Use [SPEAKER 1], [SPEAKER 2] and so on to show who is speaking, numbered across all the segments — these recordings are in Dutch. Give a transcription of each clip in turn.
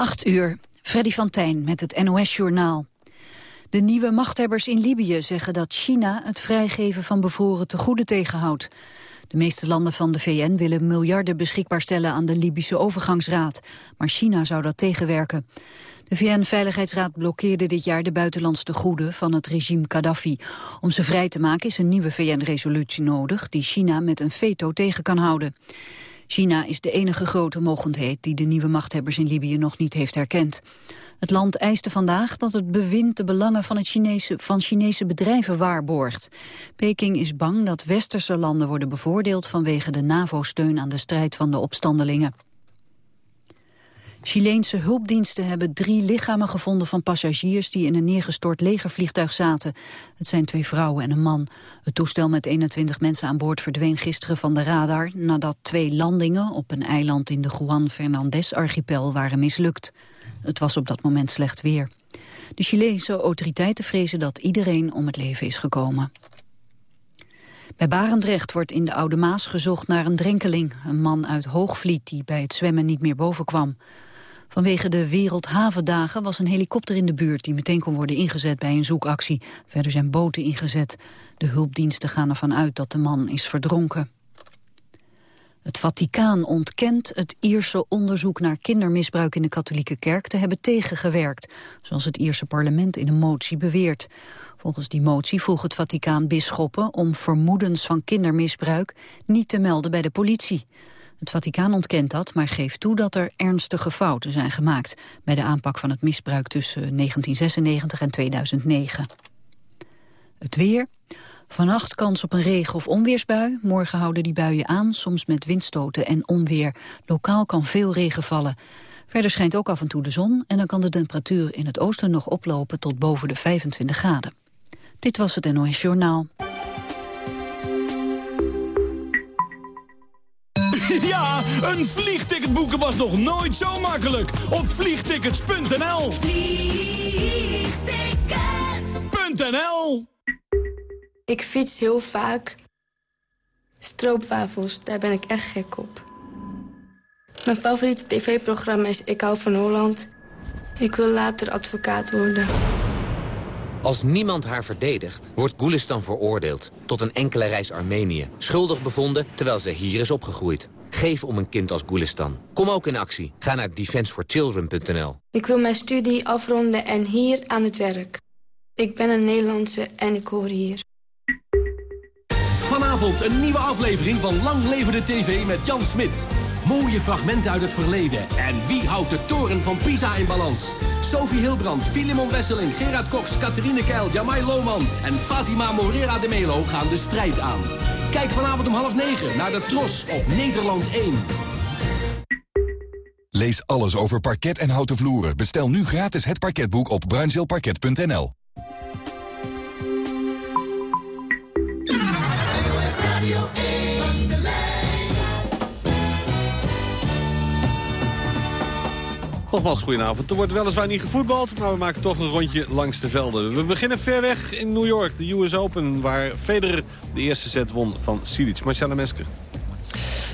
[SPEAKER 1] 8 uur, Freddy van Tijn met het NOS-journaal. De nieuwe machthebbers in Libië zeggen dat China het vrijgeven van bevroren tegoeden tegenhoudt. De meeste landen van de VN willen miljarden beschikbaar stellen aan de Libische overgangsraad. Maar China zou dat tegenwerken. De VN-veiligheidsraad blokkeerde dit jaar de buitenlandse tegoeden van het regime Gaddafi. Om ze vrij te maken is een nieuwe VN-resolutie nodig die China met een veto tegen kan houden. China is de enige grote mogendheid die de nieuwe machthebbers in Libië nog niet heeft herkend. Het land eiste vandaag dat het bewind de belangen van, het Chinese, van Chinese bedrijven waarborgt. Peking is bang dat westerse landen worden bevoordeeld vanwege de NAVO-steun aan de strijd van de opstandelingen. Chileense hulpdiensten hebben drie lichamen gevonden van passagiers die in een neergestort legervliegtuig zaten. Het zijn twee vrouwen en een man. Het toestel met 21 mensen aan boord verdween gisteren van de radar nadat twee landingen op een eiland in de Juan Fernandez-archipel waren mislukt. Het was op dat moment slecht weer. De Chileense autoriteiten vrezen dat iedereen om het leven is gekomen. Bij Barendrecht wordt in de Oude Maas gezocht naar een drenkeling. Een man uit Hoogvliet die bij het zwemmen niet meer boven kwam. Vanwege de Wereldhavendagen was een helikopter in de buurt... die meteen kon worden ingezet bij een zoekactie. Verder zijn boten ingezet. De hulpdiensten gaan ervan uit dat de man is verdronken. Het Vaticaan ontkent het Ierse onderzoek naar kindermisbruik in de katholieke kerk te hebben tegengewerkt, zoals het Ierse parlement in een motie beweert. Volgens die motie vroeg het Vaticaan bisschoppen om vermoedens van kindermisbruik niet te melden bij de politie. Het Vaticaan ontkent dat, maar geeft toe dat er ernstige fouten zijn gemaakt... bij de aanpak van het misbruik tussen 1996 en 2009. Het weer. Vannacht kans op een regen- of onweersbui. Morgen houden die buien aan, soms met windstoten en onweer. Lokaal kan veel regen vallen. Verder schijnt ook af en toe de zon... en dan kan de temperatuur in het oosten nog oplopen tot boven de 25 graden. Dit was het NOS Journaal.
[SPEAKER 2] Ja, een vliegticket boeken was nog nooit zo makkelijk. Op vliegtickets.nl Vliegtickets.nl
[SPEAKER 3] Ik fiets heel vaak. Stroopwafels, daar ben ik echt gek op. Mijn favoriete tv-programma is Ik hou van Holland. Ik wil later advocaat worden.
[SPEAKER 4] Als niemand haar verdedigt, wordt Gulistan veroordeeld tot een enkele reis Armenië. Schuldig bevonden terwijl ze hier is opgegroeid. Geef om een kind als Gulistan. Kom ook in actie. Ga naar defenseforchildren.nl.
[SPEAKER 3] Ik wil mijn studie afronden en hier aan het werk. Ik ben een Nederlandse en ik hoor hier.
[SPEAKER 5] Vanavond een nieuwe aflevering van Lang Leven de TV met Jan Smit. Mooie fragmenten uit het verleden. En wie houdt de toren van Pisa in balans? Sophie Hilbrand, Filimon Wesseling, Gerard Cox, Catherine Keil, Jamai Lohman en Fatima Morera de Melo gaan de strijd aan. Kijk vanavond om half negen naar de Tros op Nederland 1.
[SPEAKER 6] Lees alles over parket en houten vloeren. Bestel nu gratis het parketboek op bruinzeelparket.nl.
[SPEAKER 7] Nogmaals, goedenavond. Er wordt weliswaar niet gevoetbald, maar we maken toch een rondje langs de velden. We beginnen ver weg in New York, de US Open, waar Federer de eerste set won van Silic. Marcella Mesker.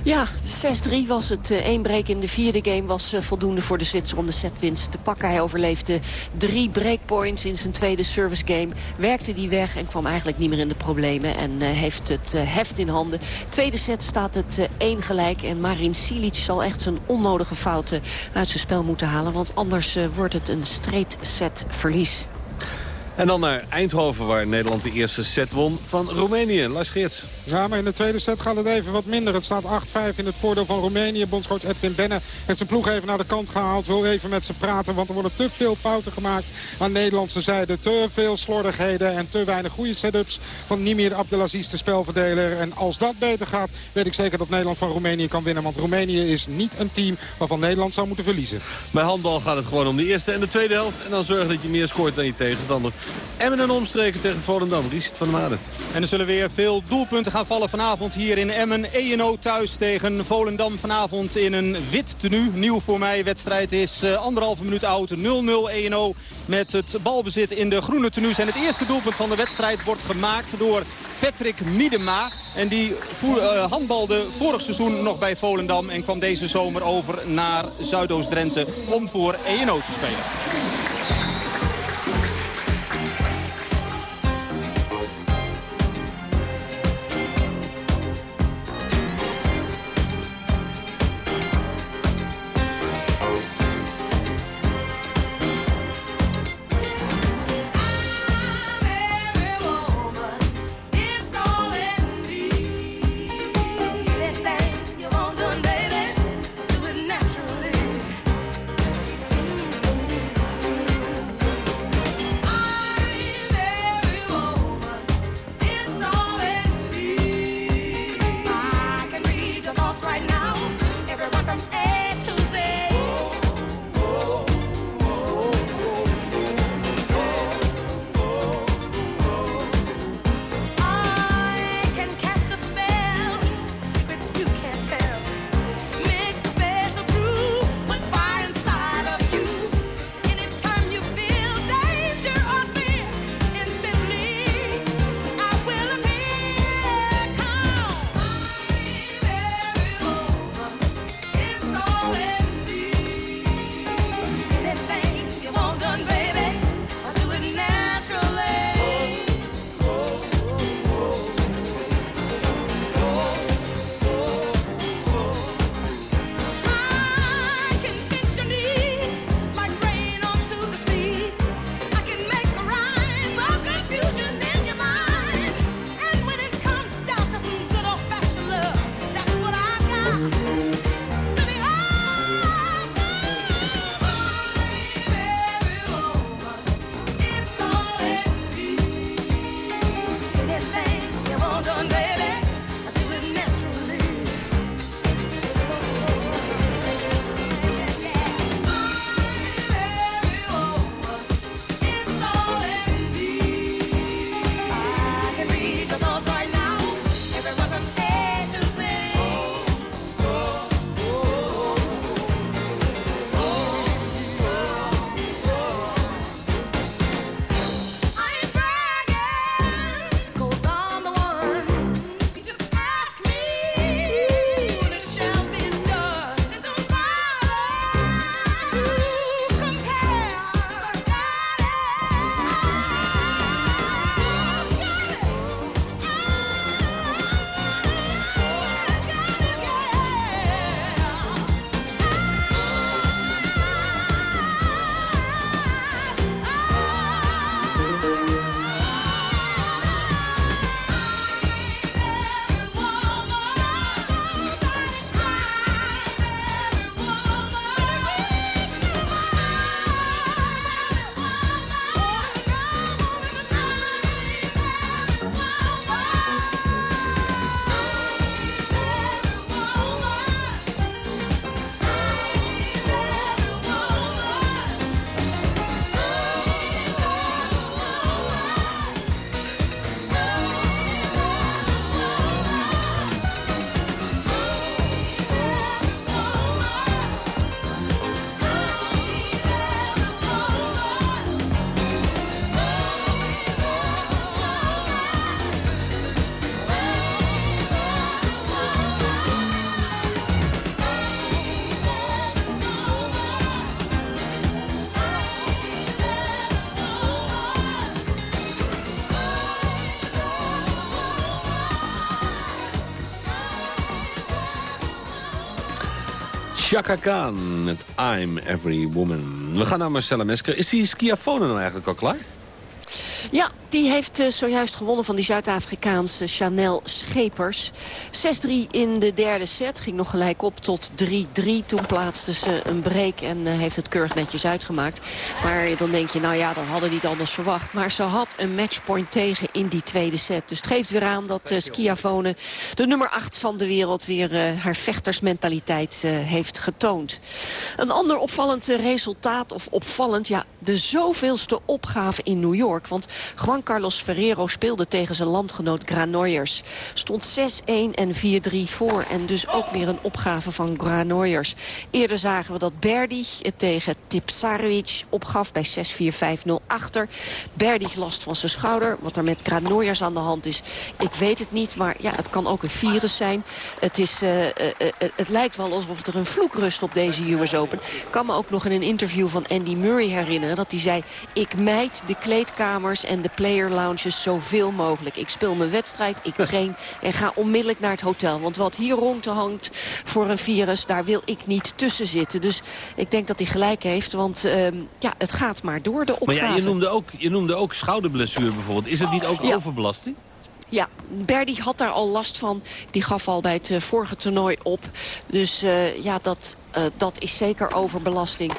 [SPEAKER 8] Ja, 6-3 was het. Eén break in de vierde game was eh, voldoende voor de Zwitser om de setwinst te pakken. Hij overleefde drie breakpoints in zijn tweede service game. Werkte die weg en kwam eigenlijk niet meer in de problemen. En uh, heeft het heft in handen. Tweede set staat het één gelijk. En Marin Silic zal echt zijn onnodige fouten uit zijn spel moeten halen. Want anders wordt het een straight set verlies.
[SPEAKER 7] En dan naar Eindhoven, waar Nederland de eerste set won van Roemenië. Lars Geerts.
[SPEAKER 9] Ja, maar in de tweede set gaat het even wat minder. Het staat 8-5 in het voordeel van Roemenië. Bondscoach Edwin Benne heeft zijn ploeg even naar de kant gehaald. Wil even met ze praten, want er worden te veel fouten gemaakt aan Nederlandse zijde. Te veel slordigheden en te weinig goede setups van Nimir Abdelaziz, de spelverdeler. En als dat beter gaat, weet ik zeker dat Nederland van Roemenië kan winnen. Want Roemenië is niet een team waarvan Nederland zou moeten verliezen.
[SPEAKER 7] Bij handbal gaat het gewoon om de eerste en de tweede helft. En dan zorg dat je meer scoort dan je tegenstander. Emmen en omstreken tegen Volendam. Richard van der Maden.
[SPEAKER 10] En er zullen weer veel doelpunten gaan vallen vanavond hier in Emmen. ENO thuis tegen Volendam vanavond in een wit tenue. Nieuw voor mij. Wedstrijd is uh, anderhalve minuut oud. 0-0 ENO met het balbezit in de groene tenue. En het eerste doelpunt van de wedstrijd wordt gemaakt door Patrick Miedema. En die voer, uh, handbalde vorig seizoen nog bij Volendam. En kwam deze zomer over naar Zuidoost-Drenthe om voor ENO te spelen.
[SPEAKER 7] Chaka Khan met I'm Every Woman. We gaan naar Marcella Mesker. Is die skiafone nou eigenlijk al klaar?
[SPEAKER 8] Ja, die heeft uh, zojuist gewonnen van die Zuid-Afrikaanse Chanel Schepers. 6-3 in de derde set. Ging nog gelijk op tot 3-3. Toen plaatste ze een break en uh, heeft het keurig netjes uitgemaakt. Maar dan denk je, nou ja, dan hadden niet anders verwacht. Maar ze had een matchpoint tegen in die tweede set. Dus het geeft weer aan dat uh, Schiavone, de nummer 8 van de wereld... weer haar vechtersmentaliteit heeft getoond. Een ander opvallend resultaat, of opvallend, ja, de zoveelste opgave in New York. Want Juan Carlos Ferrero speelde tegen zijn landgenoot Granollers. Stond 6-1 en 4-3 voor. En dus ook weer een opgave van Granollers. Eerder zagen we dat Berdi het tegen Tipsarevic opgaf bij 6-4-5-0 achter. Berdi last van zijn schouder. Wat er met Granollers aan de hand is, ik weet het niet. Maar ja, het kan ook een virus zijn. Het, is, uh, uh, uh, het lijkt wel alsof er een vloek rust op deze US Open. Ik kan me ook nog in een interview van Andy Murray herinneren... dat hij zei, ik mijd de kleedkamers en de player lounges zoveel mogelijk. Ik speel mijn wedstrijd, ik train en ga onmiddellijk naar het hotel. Want wat hier rond hangt voor een virus, daar wil ik niet tussen zitten. Dus ik denk dat hij gelijk heeft, want uh, ja, het gaat maar door de opgave.
[SPEAKER 7] Maar ja, je noemde ook, je noemde ook schouderblessure bijvoorbeeld. Is het niet ook ja. overbelasting?
[SPEAKER 8] Ja, Berdy had daar al last van. Die gaf al bij het uh, vorige toernooi op. Dus uh, ja, dat, uh, dat is zeker overbelasting.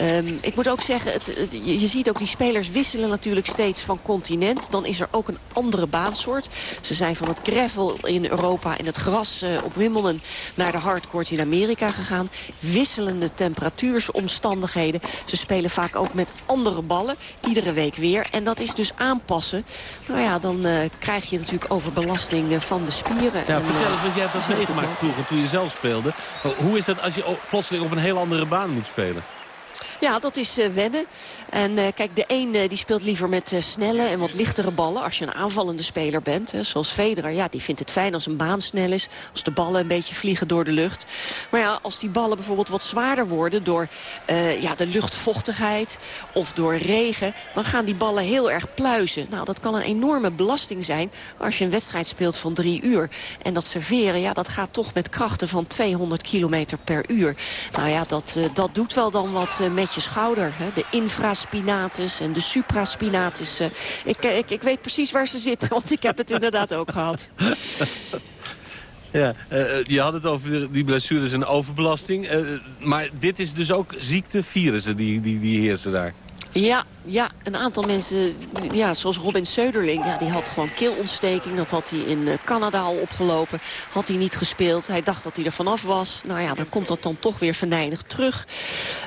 [SPEAKER 8] Um, ik moet ook zeggen, het, het, je, je, ziet ook die spelers wisselen natuurlijk steeds van continent. Dan is er ook een andere baansoort. Ze zijn van het gravel in Europa en het gras op Wimbledon... naar de hardcourt in Amerika gegaan. Wisselende temperatuursomstandigheden. Ze spelen vaak ook met andere ballen. Iedere week weer. En dat is dus aanpassen. Nou ja, dan krijg je natuurlijk overbelasting van de spieren.
[SPEAKER 7] Ja, en, vertel eens, want jij hebt dat meegemaakt vroeger toen je zelf speelde. Hoe is dat als je op een heel andere baan moet spelen?
[SPEAKER 8] Ja, dat is uh, wennen. En uh, kijk, de een uh, die speelt liever met snelle en wat lichtere ballen. Als je een aanvallende speler bent, hè, zoals Federer. Ja, die vindt het fijn als een baan snel is. Als de ballen een beetje vliegen door de lucht. Maar ja, als die ballen bijvoorbeeld wat zwaarder worden... door ja, de luchtvochtigheid of door regen... dan gaan die ballen heel erg pluizen. Nou, dat kan een enorme belasting zijn... als je een wedstrijd speelt van drie uur. En dat serveren, ja, dat gaat toch met krachten van 200 kilometer per uur. Nou ja, dat, dat doet wel dan wat met je schouder. Hè? De infraspinatus en de supraspinatus. Ik, ik, ik weet precies waar ze zitten, want ik heb het inderdaad ook gehad.
[SPEAKER 7] Ja, uh, je had het over die blessures en overbelasting. Maar dit is dus ook ziekte, virussen die, die, die heersen daar.
[SPEAKER 8] Ja, ja, een aantal mensen, ja, zoals Robin Söderling, ja, die had gewoon keelontsteking. Dat had hij in Canada al opgelopen. Had hij niet gespeeld. Hij dacht dat hij er vanaf was. Nou ja, dan komt dat dan toch weer venijnig terug.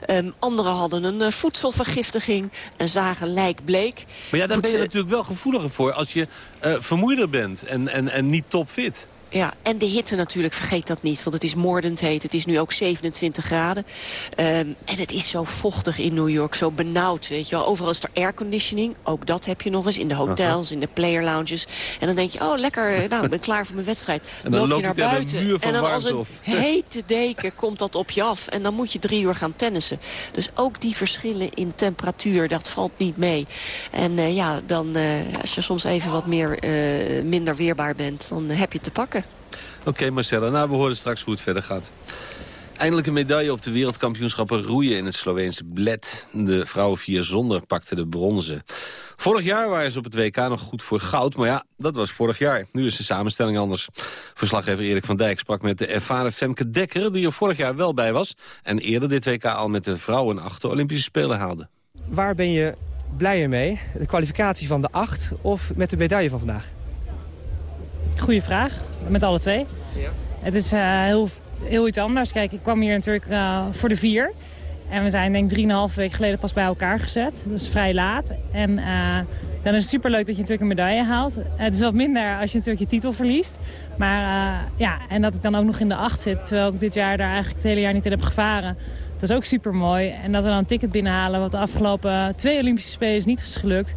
[SPEAKER 8] Um, anderen hadden een uh, voedselvergiftiging en zagen lijkbleek.
[SPEAKER 7] Maar ja, daar ben je natuurlijk wel gevoeliger voor als je uh, vermoeider bent en, en, en niet topfit.
[SPEAKER 8] Ja, en de hitte natuurlijk, vergeet dat niet. Want het is moordend heet. Het is nu ook 27 graden. Um, en het is zo vochtig in New York, zo benauwd. Weet je wel. Overal is er airconditioning. Ook dat heb je nog eens in de hotels, in de player lounges. En dan denk je, oh lekker, nou, ik ben klaar voor mijn wedstrijd.
[SPEAKER 7] En dan loop,
[SPEAKER 8] loop
[SPEAKER 7] je
[SPEAKER 8] naar buiten.
[SPEAKER 7] En
[SPEAKER 8] dan als een
[SPEAKER 7] op.
[SPEAKER 8] hete deken komt dat op je af. En dan moet je drie uur gaan tennissen. Dus ook die verschillen in temperatuur, dat valt niet mee. En uh, ja, dan, uh, als je soms even wat meer, uh, minder weerbaar bent, dan heb je te pakken.
[SPEAKER 7] Oké, okay, Marcella. Nou, we horen straks hoe het verder gaat. Eindelijk een medaille op de wereldkampioenschappen roeien in het Sloveense Bled. De vrouwen vier zonder pakten de bronzen. Vorig jaar waren ze op het WK nog goed voor goud, maar ja, dat was vorig jaar. Nu is de samenstelling anders. Verslaggever Erik van Dijk sprak met de ervaren Femke Dekker... die er vorig jaar wel bij was en eerder dit WK al met de vrouwen acht Olympische Spelen haalde.
[SPEAKER 11] Waar ben je blijer mee? De kwalificatie van de acht of met de medaille van vandaag?
[SPEAKER 12] Goeie vraag. Met alle twee. Ja. Het is uh, heel, heel iets anders. Kijk, ik kwam hier natuurlijk uh, voor de vier. En we zijn denk ik drieënhalve week geleden pas bij elkaar gezet. Dat is vrij laat. En uh, dan is het superleuk dat je natuurlijk een medaille haalt. Het is wat minder als je natuurlijk je titel verliest. Maar ja, en dat ik dan ook nog in de acht zit. Terwijl ik dit jaar daar eigenlijk het hele jaar niet in heb gevaren. Dat is ook super mooi. En dat we dan een ticket binnenhalen wat de afgelopen twee Olympische Spelen niet is gelukt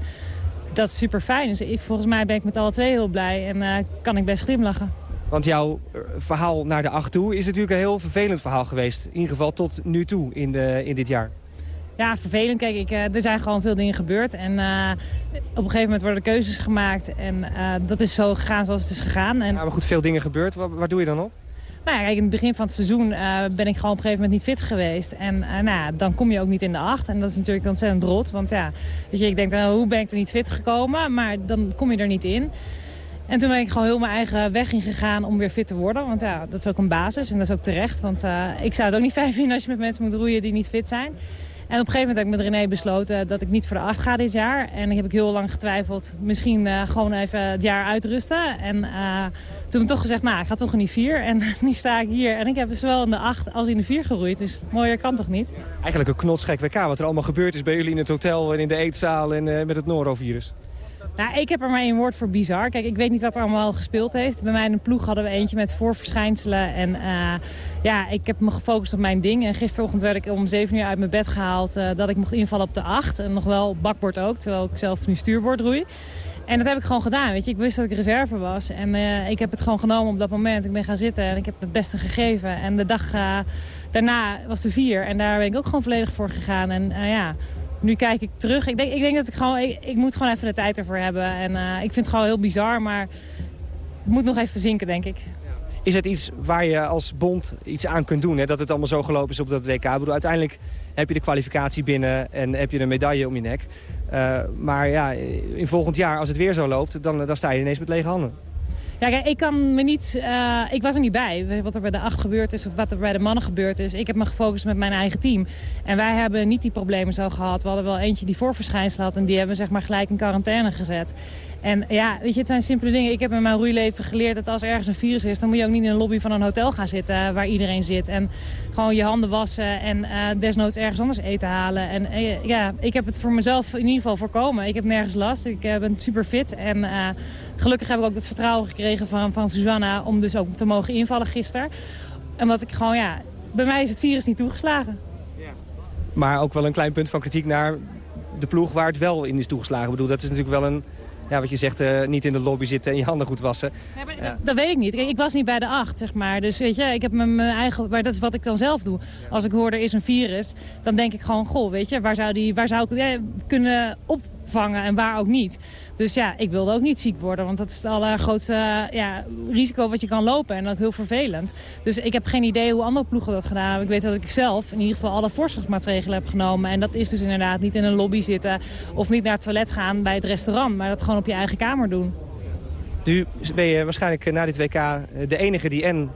[SPEAKER 12] dat is super fijn. Dus ik, volgens mij ben ik met alle twee heel blij en uh, kan ik best glimlachen.
[SPEAKER 11] Want jouw verhaal naar de acht toe is natuurlijk een heel vervelend verhaal geweest. In ieder geval tot nu toe in, de, in dit jaar.
[SPEAKER 12] Ja, vervelend. Kijk, ik, uh, er zijn gewoon veel dingen gebeurd. En uh, op een gegeven moment worden keuzes gemaakt. En dat is zo gegaan zoals het is gegaan. En...
[SPEAKER 11] Ja, maar goed, veel dingen gebeurd. Waar, waar doe je dan op?
[SPEAKER 12] Nou ja, in het begin van het seizoen ben ik gewoon op een gegeven moment niet fit geweest. En nou ja, dan kom je ook niet in de acht. En dat is natuurlijk ontzettend rot. Want ja, je, ik denk, dan, hoe ben ik er niet fit gekomen? Maar dan kom je er niet in. En toen ben ik gewoon heel mijn eigen weg ingegaan om weer fit te worden. Want ja, dat is ook een basis en dat is ook terecht. Want uh, ik zou het ook niet fijn vinden als je met mensen moet roeien die niet fit zijn. En op een gegeven moment heb ik met René besloten dat ik niet voor de acht ga dit jaar. En ik heb ik heel lang getwijfeld. Misschien uh, gewoon even het jaar uitrusten. En uh, toen heb ik toch gezegd, nou, ik ga toch in die vier. En nu sta ik hier. En ik heb zowel in de acht als in de vier geroeid. Dus mooier kan toch niet?
[SPEAKER 11] Eigenlijk een knotsgek WK wat er allemaal gebeurd is bij jullie in het hotel en in de eetzaal en uh, met het norovirus.
[SPEAKER 12] Nou, ik heb er maar één woord voor bizar. Kijk, ik weet niet wat er allemaal gespeeld heeft. Bij mij in de ploeg hadden we eentje met voorverschijnselen. En uh, ja, ik heb me gefocust op mijn ding. En gisterochtend werd ik om 7 uur uit mijn bed gehaald uh, dat ik mocht invallen op de 8. En nog wel bakbord ook, terwijl ik zelf nu stuurbord roei. En dat heb ik gewoon gedaan, weet je. Ik wist dat ik reserve was. En uh, ik heb het gewoon genomen op dat moment. Ik ben gaan zitten en ik heb het beste gegeven. En de dag daarna was de 4. En daar ben ik ook gewoon volledig voor gegaan. En ja nu kijk ik terug. Ik denk, ik denk dat ik gewoon... Ik, moet gewoon even de tijd ervoor hebben. En uh, ik vind het gewoon heel bizar, maar het moet nog even zinken, denk ik.
[SPEAKER 11] Is het iets waar je als bond iets aan kunt doen? Hè? Dat het allemaal zo gelopen is op dat WK. Ik bedoel, uiteindelijk heb je de kwalificatie binnen en heb je een medaille om je nek. Uh, maar ja, in volgend jaar, als het weer zo loopt, dan, dan sta je ineens met lege handen.
[SPEAKER 12] Ja, kijk, ik kan me niet... Uh, ik was er niet bij, wat er bij de acht gebeurd is of wat er bij de mannen gebeurd is. Ik heb me gefocust met mijn eigen team. En wij hebben niet die problemen zo gehad. We hadden wel eentje die voorverschijnsel had en die hebben zeg maar gelijk in quarantaine gezet. En ja, weet je, het zijn simpele dingen. Ik heb in mijn roeileven geleerd dat als ergens een virus is... dan moet je ook niet in de lobby van een hotel gaan zitten waar iedereen zit. En gewoon je handen wassen en uh, desnoods ergens anders eten halen. En uh, ja, ik heb het voor mezelf in ieder geval voorkomen. Ik heb nergens last. Ik ben super fit. En gelukkig heb ik ook het vertrouwen gekregen van, van Susanna... om dus ook te mogen invallen gisteren. Omdat ik gewoon, ja... Bij mij is het virus niet toegeslagen.
[SPEAKER 11] Ja. Maar ook wel een klein punt van kritiek naar de ploeg waar het wel in is toegeslagen. Ik bedoel, dat is natuurlijk wel een ja, wat je zegt, uh, niet in de lobby zitten en je handen goed wassen.
[SPEAKER 12] Nee, maar, ja. Dat weet ik niet. Ik was niet bij de acht, zeg maar. Dus weet je, ik heb mijn eigen... Maar dat is wat ik dan zelf doe. Als ik hoor er is een virus, dan denk ik gewoon... Goh, weet je, waar zou, die, waar zou ik ja, kunnen opvangen en waar ook niet? Dus ja, ik wilde ook niet ziek worden. Want dat is het allergrootste ja, risico wat je kan lopen. En ook heel vervelend. Dus ik heb geen idee hoe andere ploegen dat gedaan hebben. Ik weet dat ik zelf in ieder geval alle voorzorgsmaatregelen heb genomen. En dat is dus inderdaad niet in een lobby zitten. Of niet naar het toilet gaan bij het restaurant. Maar dat gewoon op je eigen kamer doen.
[SPEAKER 11] Nu ben je waarschijnlijk na dit WK de enige die en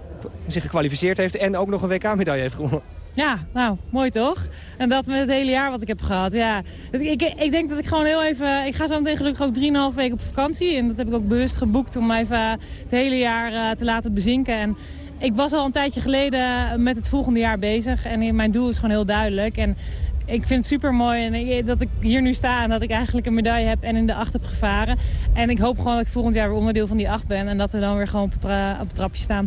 [SPEAKER 11] zich gekwalificeerd heeft... en ook nog een WK-medaille heeft gewonnen.
[SPEAKER 12] Ja, nou, mooi toch? En dat met het hele jaar wat ik heb gehad. Ja. Ik, ik denk dat ik gewoon heel even... Ik ga zo meteen gelukkig ook 3,5 weken op vakantie. En dat heb ik ook bewust geboekt om even het hele jaar uh, te laten bezinken. En ik was al een tijdje geleden met het volgende jaar bezig. En mijn doel is gewoon heel duidelijk. En ik vind het super mooi en dat ik hier nu sta en dat ik eigenlijk een medaille heb en in de acht heb gevaren. En ik hoop gewoon dat ik volgend jaar weer onderdeel van die acht ben en dat we dan weer gewoon op op het trapje staan.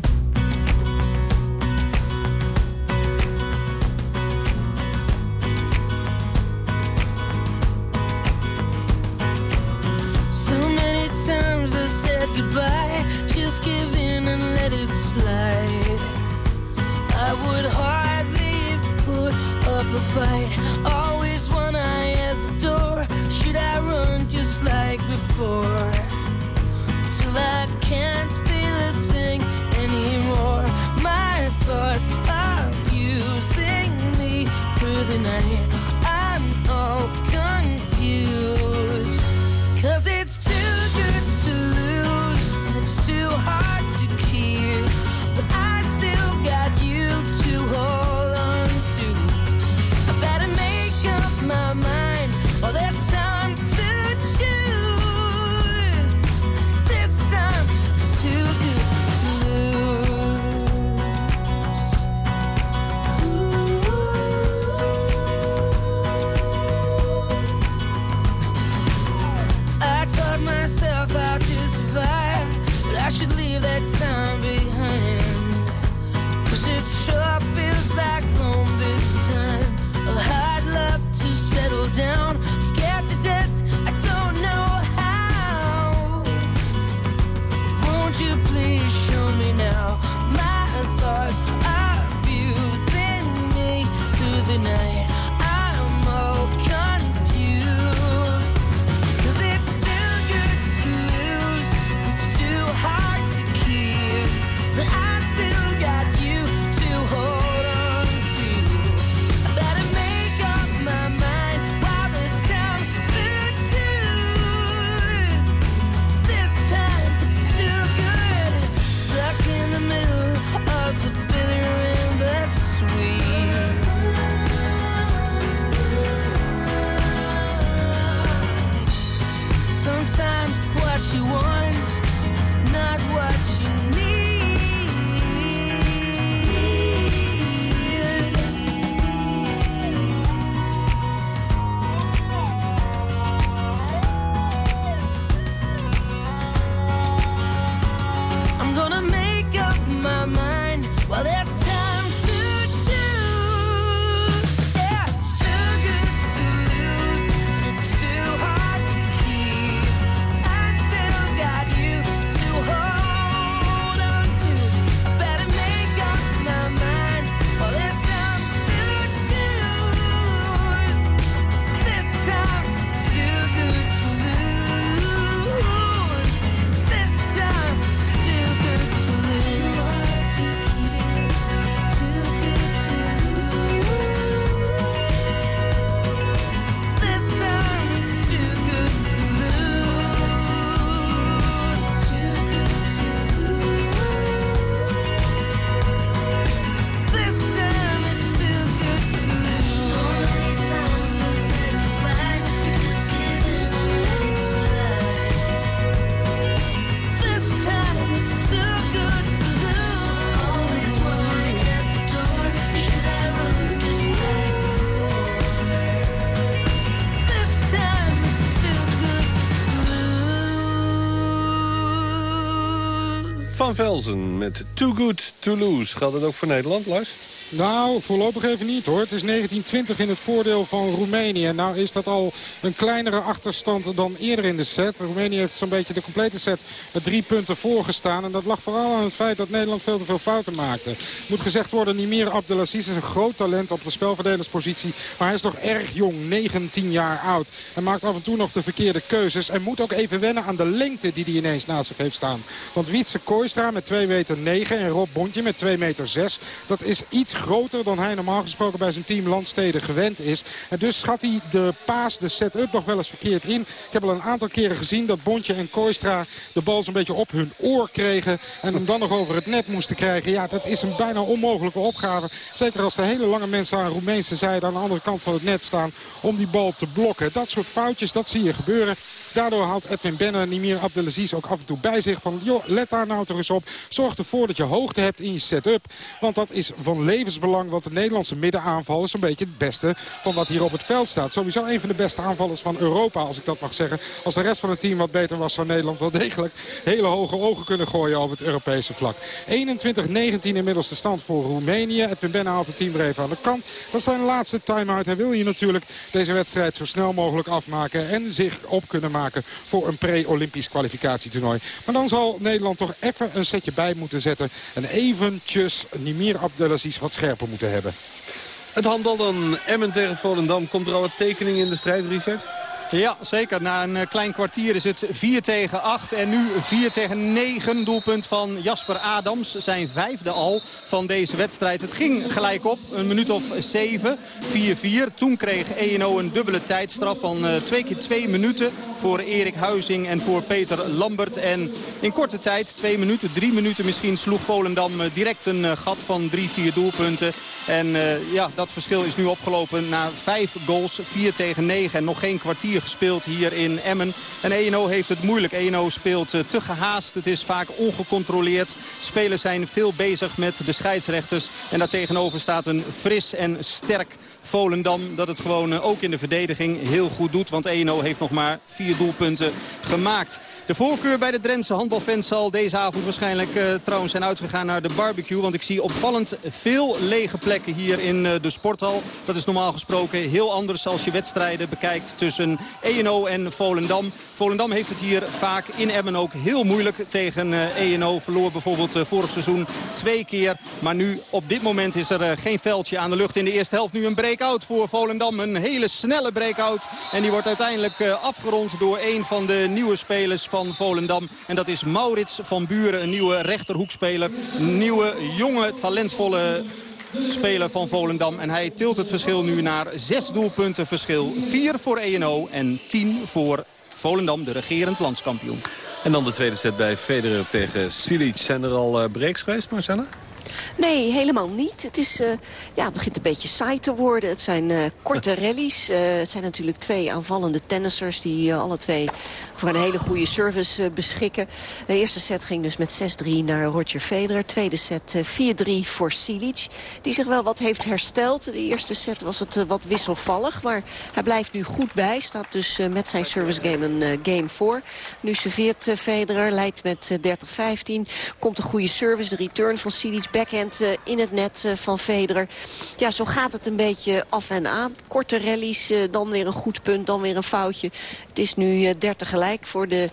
[SPEAKER 7] Van Velzen met Too Good To Lose. Geldt dat ook voor Nederland, Lars?
[SPEAKER 9] Nou, voorlopig even niet hoor. Het is 1920 in het voordeel van Roemenië. Nou is dat al een kleinere achterstand dan eerder in de set. Roemenië heeft zo'n beetje de complete set met drie punten voorgestaan. En dat lag vooral aan het feit dat Nederland veel te veel fouten maakte. Moet gezegd worden, Nimir Abdelaziz is een groot talent op de spelverdelerspositie. Maar hij is nog erg jong, 19 jaar oud. En maakt af en toe nog de verkeerde keuzes. En moet ook even wennen aan de lengte die hij ineens naast zich heeft staan. Want Wietse Kooistra met 2 meter 9 en Rob Bontje met 2 meter 6. Dat is iets groter dan hij normaal gesproken bij zijn team Landsteden gewend is. En dus schat hij de paas, de set-up nog wel eens verkeerd in. Ik heb al een aantal keren gezien dat Bontje en Koistra de bal zo'n beetje op hun oor kregen. En hem dan nog over het net moesten krijgen. Ja, dat is een bijna onmogelijke opgave. Zeker als de hele lange mensen aan Roemeense zijde aan de andere kant van het net staan om die bal te blokken. Dat soort foutjes, dat zie je gebeuren. Daardoor haalt Edwin Benne Nimir Abdelaziz ook af en toe bij zich van... joh, let daar nou toch eens op. Zorg ervoor dat je hoogte hebt in je setup. Want dat is van levensbelang. Want de Nederlandse middenaanval is een beetje het beste van wat hier op het veld staat. Sowieso een van de beste aanvallers van Europa, als ik dat mag zeggen. Als de rest van het team wat beter was, zou Nederland wel degelijk hele hoge ogen kunnen gooien op het Europese vlak. 21-19 inmiddels de stand voor Roemenië. Edwin Benne haalt het team weer even aan de kant. Dat is zijn laatste time-out. Hij wil je natuurlijk deze wedstrijd zo snel mogelijk afmaken en zich op kunnen maken voor een pre-Olympisch kwalificatietoernooi. Maar dan zal Nederland toch even een setje bij moeten zetten. En eventjes Nimir Abdelaziz wat scherper moeten hebben.
[SPEAKER 7] Het handel dan Emmen tegen Volendam. Komt er al een tekening in de strijd, Richard?
[SPEAKER 13] Ja, zeker. Na een eh, klein kwartier is het 4 tegen 8. En nu 4 tegen 9. Doelpunt van Jasper Adams. Zijn vijfde al van deze wedstrijd. Het ging gelijk op. Een minuut of 7. 4-4. Toen kreeg ENO een dubbele tijdstraf van uh, twee keer twee minuten. Voor Erik Huizing en voor Peter Lambert. En in korte tijd, twee minuten, drie minuten misschien... sloeg Volendam uh, direct een gat van drie, vier doelpunten. En ja, dat verschil is nu opgelopen na vijf goals. 4 tegen 9 en nog geen kwartier gespeeld hier in Emmen. En ENO heeft het moeilijk. ENO speelt eh, te gehaast. Het is vaak ongecontroleerd. Spelers zijn veel bezig met de scheidsrechters. En daartegenover staat een fris en sterk Volendam. Dat het gewoon eh, ook in de verdediging heel goed doet. Want ENO heeft nog maar vier doelpunten gemaakt. De voorkeur bij de Drentse handbalfans zal deze avond waarschijnlijk uh, trouwens zijn uitgegaan naar de barbecue. Want ik zie opvallend veel lege plekken hier in uh, de sporthal. Dat is normaal gesproken heel anders als je wedstrijden bekijkt tussen ENO en Volendam. Volendam heeft het hier vaak in Emmen ook heel moeilijk tegen uh, ENO. Verloor bijvoorbeeld vorig seizoen twee keer. Maar nu op dit moment is er geen veldje aan de lucht in de eerste helft. Nu een breakout voor Volendam. Een hele snelle breakout. En die wordt uiteindelijk afgerond door een van de nieuwe spelers van Volendam. En dat is Maurits van Buren, een nieuwe rechterhoekspeler. Nieuwe, jonge, talentvolle speler van Volendam. En hij tilt het verschil nu naar zes doelpunten verschil. Vier voor ENO en tien voor Volendam, de regerend landskampioen.
[SPEAKER 7] En dan de tweede set bij Federer tegen Silic. Zijn er al uh, breaks geweest, Marcella?
[SPEAKER 8] Nee, helemaal niet. Het, is, uh, ja, begint een beetje saai te worden. Het zijn uh, korte rallies. Uh, het zijn natuurlijk twee aanvallende tennissers... die alle twee voor een hele goede service beschikken. De eerste set ging dus met 6-3 naar Roger Federer. Tweede set 4-3 voor Silic. Die zich wel wat heeft hersteld. De eerste set was het wat wisselvallig. Maar hij blijft nu goed bij. Staat dus met zijn service game een game voor. Nu serveert Federer. Leidt met 30-15. Komt een goede service. De return van Silic backhand uh, in het net uh, van Federer. Ja, zo gaat het een beetje af en aan. Korte rallies, uh, dan weer een goed punt, dan weer een foutje. Het is nu 30 gelijk voor de,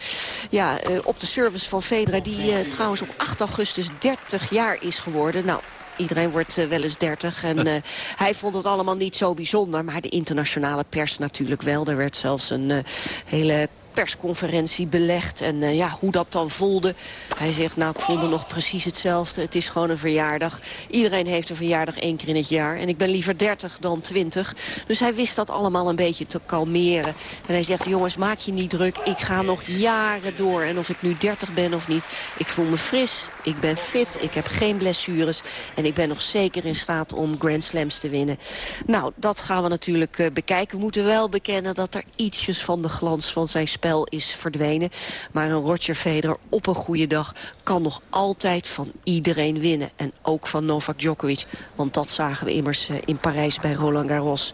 [SPEAKER 8] ja, op de service van Federer... die trouwens op 8 augustus 30 jaar is geworden. Nou, Iedereen wordt uh, wel eens 30. En uh, hij vond het allemaal niet zo bijzonder. Maar de internationale pers natuurlijk wel. Er werd zelfs een uh, hele persconferentie belegd. En uh, ja, hoe dat dan voelde. Hij zegt, nou, ik voelde nog precies hetzelfde. Het is gewoon een verjaardag. Iedereen heeft een verjaardag één keer in het jaar. En ik ben liever 30 dan 20. Dus hij wist dat allemaal een beetje te kalmeren. En hij zegt, jongens, maak je niet druk. Ik ga nog jaren door. En of ik nu 30 ben of niet, ik voel me fris. Ik ben fit. Ik heb geen blessures. En ik ben nog zeker in staat om Grand Slams te winnen. Nou, dat gaan we natuurlijk uh, bekijken. We moeten wel bekennen dat er ietsjes van de glans van zijn spel is verdwenen. Maar een Roger Federer op een goede dag kan nog altijd van iedereen winnen. En ook van Novak Djokovic. Want dat zagen we immers in Parijs bij Roland Garros.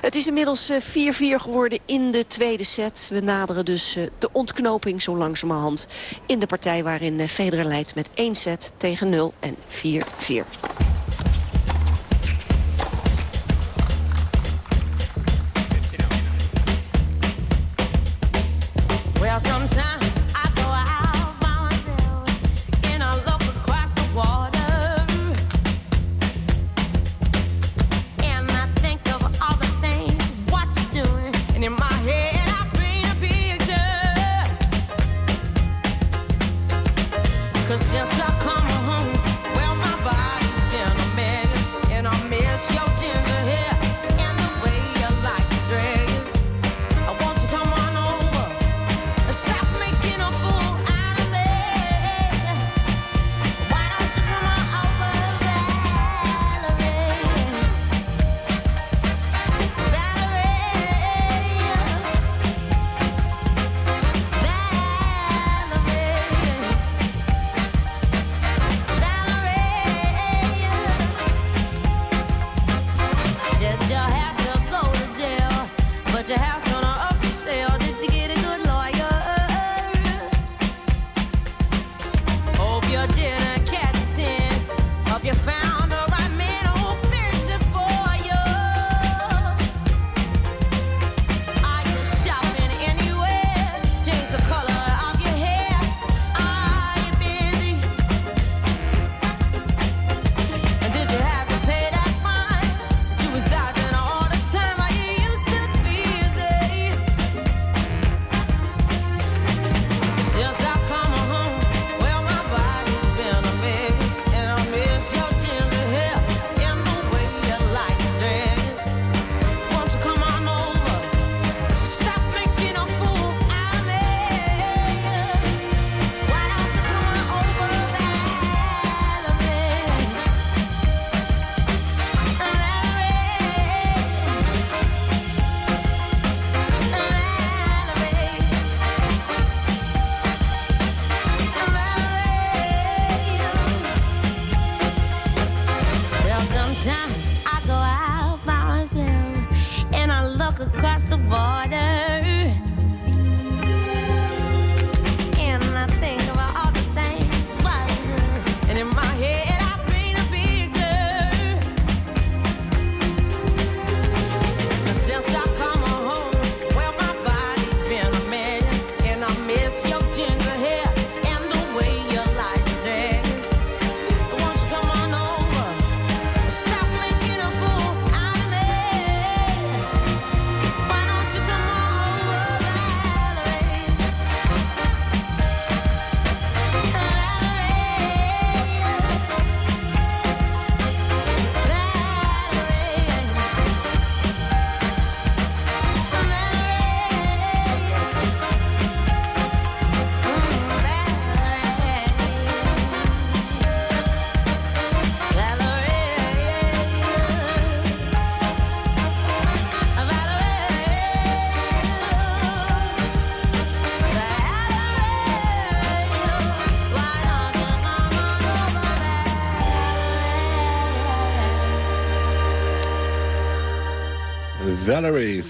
[SPEAKER 8] Het is inmiddels 4-4 geworden in de tweede set. We naderen dus de ontknoping zo langzamerhand in de partij waarin Federer leidt met 1 set tegen 0 en 4-4.
[SPEAKER 14] sometimes.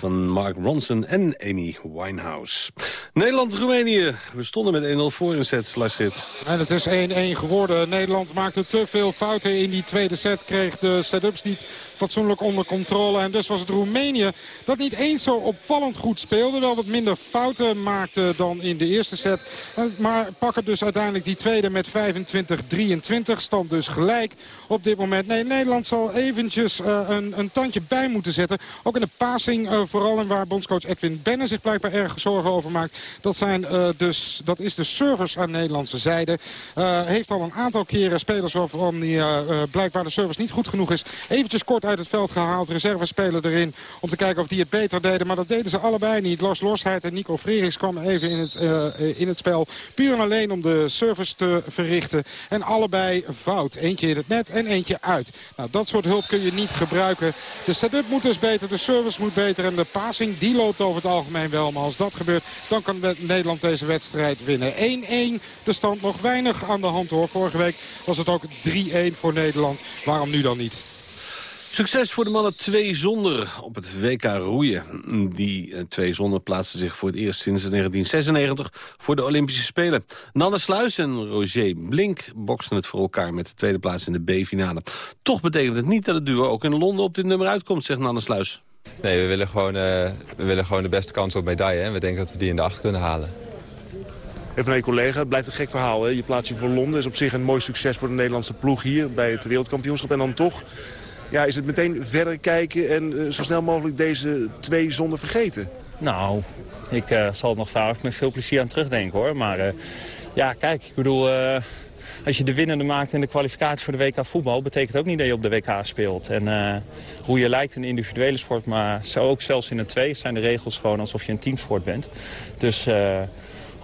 [SPEAKER 14] Van Mark Ronson en Amy Winehouse. Nederland-Roemenië. We stonden met 1-0 voor in set, Laschit.
[SPEAKER 9] En het is 1-1 geworden. Nederland maakte te veel fouten in die tweede set. Kreeg de setups niet fatsoenlijk onder controle. En dus was het Roemenië dat niet eens zo opvallend goed speelde. Wel wat minder fouten maakte dan in de eerste set. Maar pakken dus uiteindelijk die tweede met 25-23. Stand dus gelijk op dit moment. Nee, Nederland zal eventjes uh, een, een tandje bij moeten zetten. Ook in de passing uh, vooral. En waar bondscoach Edwin Benne zich blijkbaar erg zorgen over maakt. Dat, zijn, uh, dus, dat is de service aan Nederlandse zijde. heeft al een aantal keren spelers waarvan die, blijkbaar de service niet goed genoeg is. Eventjes kort uit het veld gehaald. Reservespeler erin om te kijken of die het beter deden. Maar dat deden ze allebei niet. Lars Losheid en Nico Frerichs kwamen even in het, in het spel. Puur en alleen om de service te verrichten. En allebei fout. Eentje in het net en eentje uit. Nou, dat soort hulp kun je niet gebruiken. De setup moet dus beter. De service moet beter en de passing die loopt over het algemeen wel. Maar als dat gebeurt, dan kan Nederland deze wedstrijd winnen. 1-1, de stand nog weinig aan de hand hoor. Vorige week was het ook 3-1 voor Nederland. Waarom nu dan niet?
[SPEAKER 7] Succes voor de mannen 2 zonder op het WK roeien. Die 2 eh, zonder plaatsten zich voor het eerst sinds 1996 voor de Olympische Spelen. Nanne Sluis en Roger Blink boksten het voor elkaar met de tweede plaats in de B-finale. Toch betekent het niet dat het duo ook in Londen op dit nummer uitkomt, zegt Nanne Sluis.
[SPEAKER 15] Nee, we willen gewoon, uh, we willen gewoon de beste kans op medaille. En we denken dat we die in de acht kunnen halen.
[SPEAKER 16] Even naar je collega, het blijft een gek verhaal. Hè? Je plaats je voor Londen is op zich een mooi succes voor de Nederlandse ploeg hier bij het wereldkampioenschap. En dan toch ja, is het meteen verder kijken en eh, zo snel mogelijk deze twee zonder vergeten?
[SPEAKER 17] Nou, ik uh, zal het nog vaak met veel plezier aan terugdenken hoor. Maar uh, ja, kijk, ik bedoel, als je de winnende maakt in de kwalificatie voor de WK voetbal... betekent ook niet dat je op de WK speelt. En roeien lijkt een individuele sport, maar zo ook zelfs in een twee zijn de regels gewoon alsof je een teamsport bent. Dus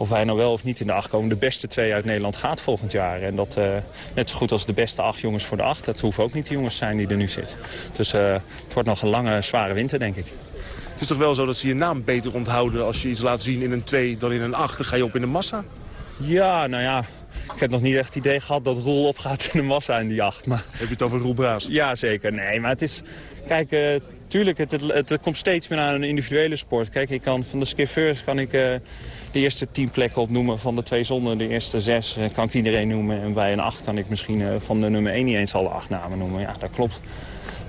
[SPEAKER 17] of wij nou wel of niet in de acht komen. De beste twee uit Nederland gaat volgend jaar. En dat uh, net zo goed als de beste acht jongens voor de acht. Dat hoeven ook niet de jongens zijn die er nu zitten. Dus uh, het wordt nog een lange, zware winter, denk ik.
[SPEAKER 16] Het is toch wel zo dat ze je naam beter onthouden als je iets laat zien in een 2 dan in een 8. Dan ga je op in de massa?
[SPEAKER 17] Ja, nou ja. Ik heb nog niet echt het idee gehad dat Roel opgaat in de massa in die 8. Maar...
[SPEAKER 16] Heb je het over Roel Braas?
[SPEAKER 17] Ja, zeker. Nee, maar het is... Kijk, uh, tuurlijk, het, het, het, komt steeds meer aan een individuele sport. Kijk, ik kan van de skiffeurs kan ik de eerste tien plekken opnoemen van de twee zonnen. De eerste zes eh, kan ik iedereen noemen. En bij een acht kan ik misschien eh, van de nummer één niet eens alle acht namen noemen. Ja, dat klopt.